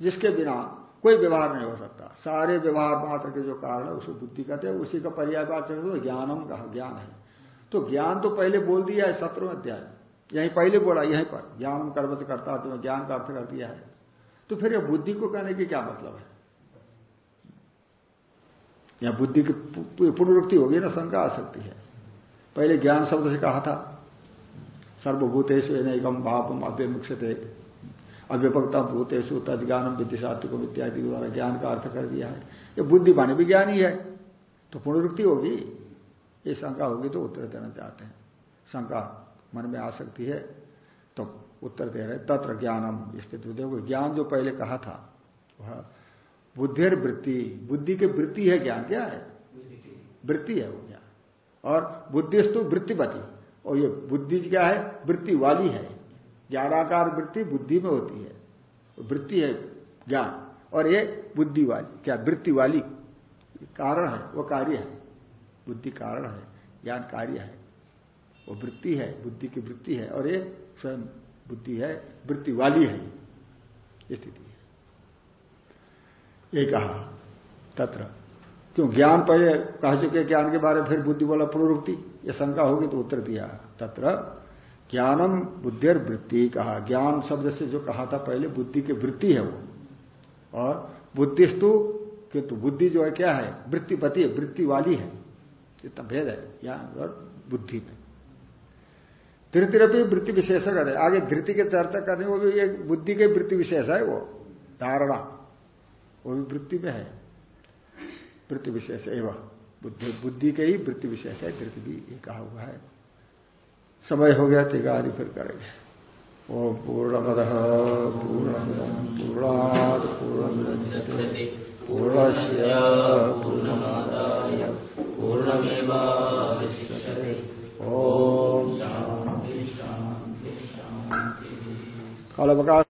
जिसके बिना कोई व्यवहार नहीं हो सकता। सारे व्यवहार मात्र के जो कारण है, उसको बुद्धि कहते हैं। उसी का पर्यावाचन तो ज्ञानम कहा, ज्ञान है। तो ज्ञान तो पहले बोल दिया है सत्रह अध्याय यही पहले बोला, यहीं पर। ज्ञान कर्मत करता तो ज्ञान का अर्थ कर दिया है। तो फिर यह बुद्धि को कहने की क्या मतलब है? यह बुद्धि की पुनरुक्ति होगी ना, शंका आ सकती है। पहले ज्ञान शब्द से कहा था सर्वभूतेश नैकम भावम अव्यमुक्षते अव्यपकता भूतेशु तज ज्ञानम विद्यात्मिकम इत्यादि द्वारा ज्ञान का अर्थ कर दिया है। ये बुद्धि माने भी ज्ञान ही है तो पुनरुक्ति होगी। ये शंका होगी तो उत्तर देना चाहते हैं। शंका मन में आ सकती है तो उत्तर दे रहे तत्र ज्ञानम स्थिति देखो ज्ञान जो पहले कहा था वह बुद्धिर वृत्ति बुद्धि के वृत्ति है ज्ञान क्या है? वृत्ति है वो। और बुद्धिस्तु वृत्तिपति। और ये बुद्धि क्या है? वृत्ति वाली है। ज्ञानाकार वृत्ति बुद्धि में होती है। वृत्ति है ज्ञान। और ये बुद्धि वाली, क्या वृत्ति वाली कारण है, वो कार्य है। बुद्धि कारण है, ज्ञान कार्य है। वो वृत्ति है, बुद्धि की वृत्ति है। और ये स्वयं बुद्धि है, वृत्ति वाली है। स्थिति है। ये कहा, तत्र क्यों? ज्ञान पहले कह चुके ज्ञान के बारे में फिर बुद्धि बोला प्रवृत्ति ये शंका होगी तो उत्तर दिया। तत्र ज्ञानम बुद्धिर वृत्ति कहा। ज्ञान शब्द से जो कहा था पहले, बुद्धि की वृत्ति है वो। और बुद्धिस्तु किंतु बुद्धि जो है क्या है? वृत्तिपति है, वृत्ति वाली है। इतना भेद है ज्ञान और बुद्धि में। धृतिरपी वृत्ति विशेषक है। आगे धृति की चर्चा करने, वो भी एक बुद्धि के वृत्ति विशेष है वो, धारणा। वो भी वृत्ति में है। वृत्ति विशेष एवं बुद्धि बुद्धि के ही वृत्ति विशेष है धृति भी कहा हुआ है। समय हो गया तिगारी फिर करेंगे। ओम पूर्णमद पूर्णमिदम पूर्णाद पूर्णमुदच्यते पूर्णस्य ओम शांति शांति शांति काल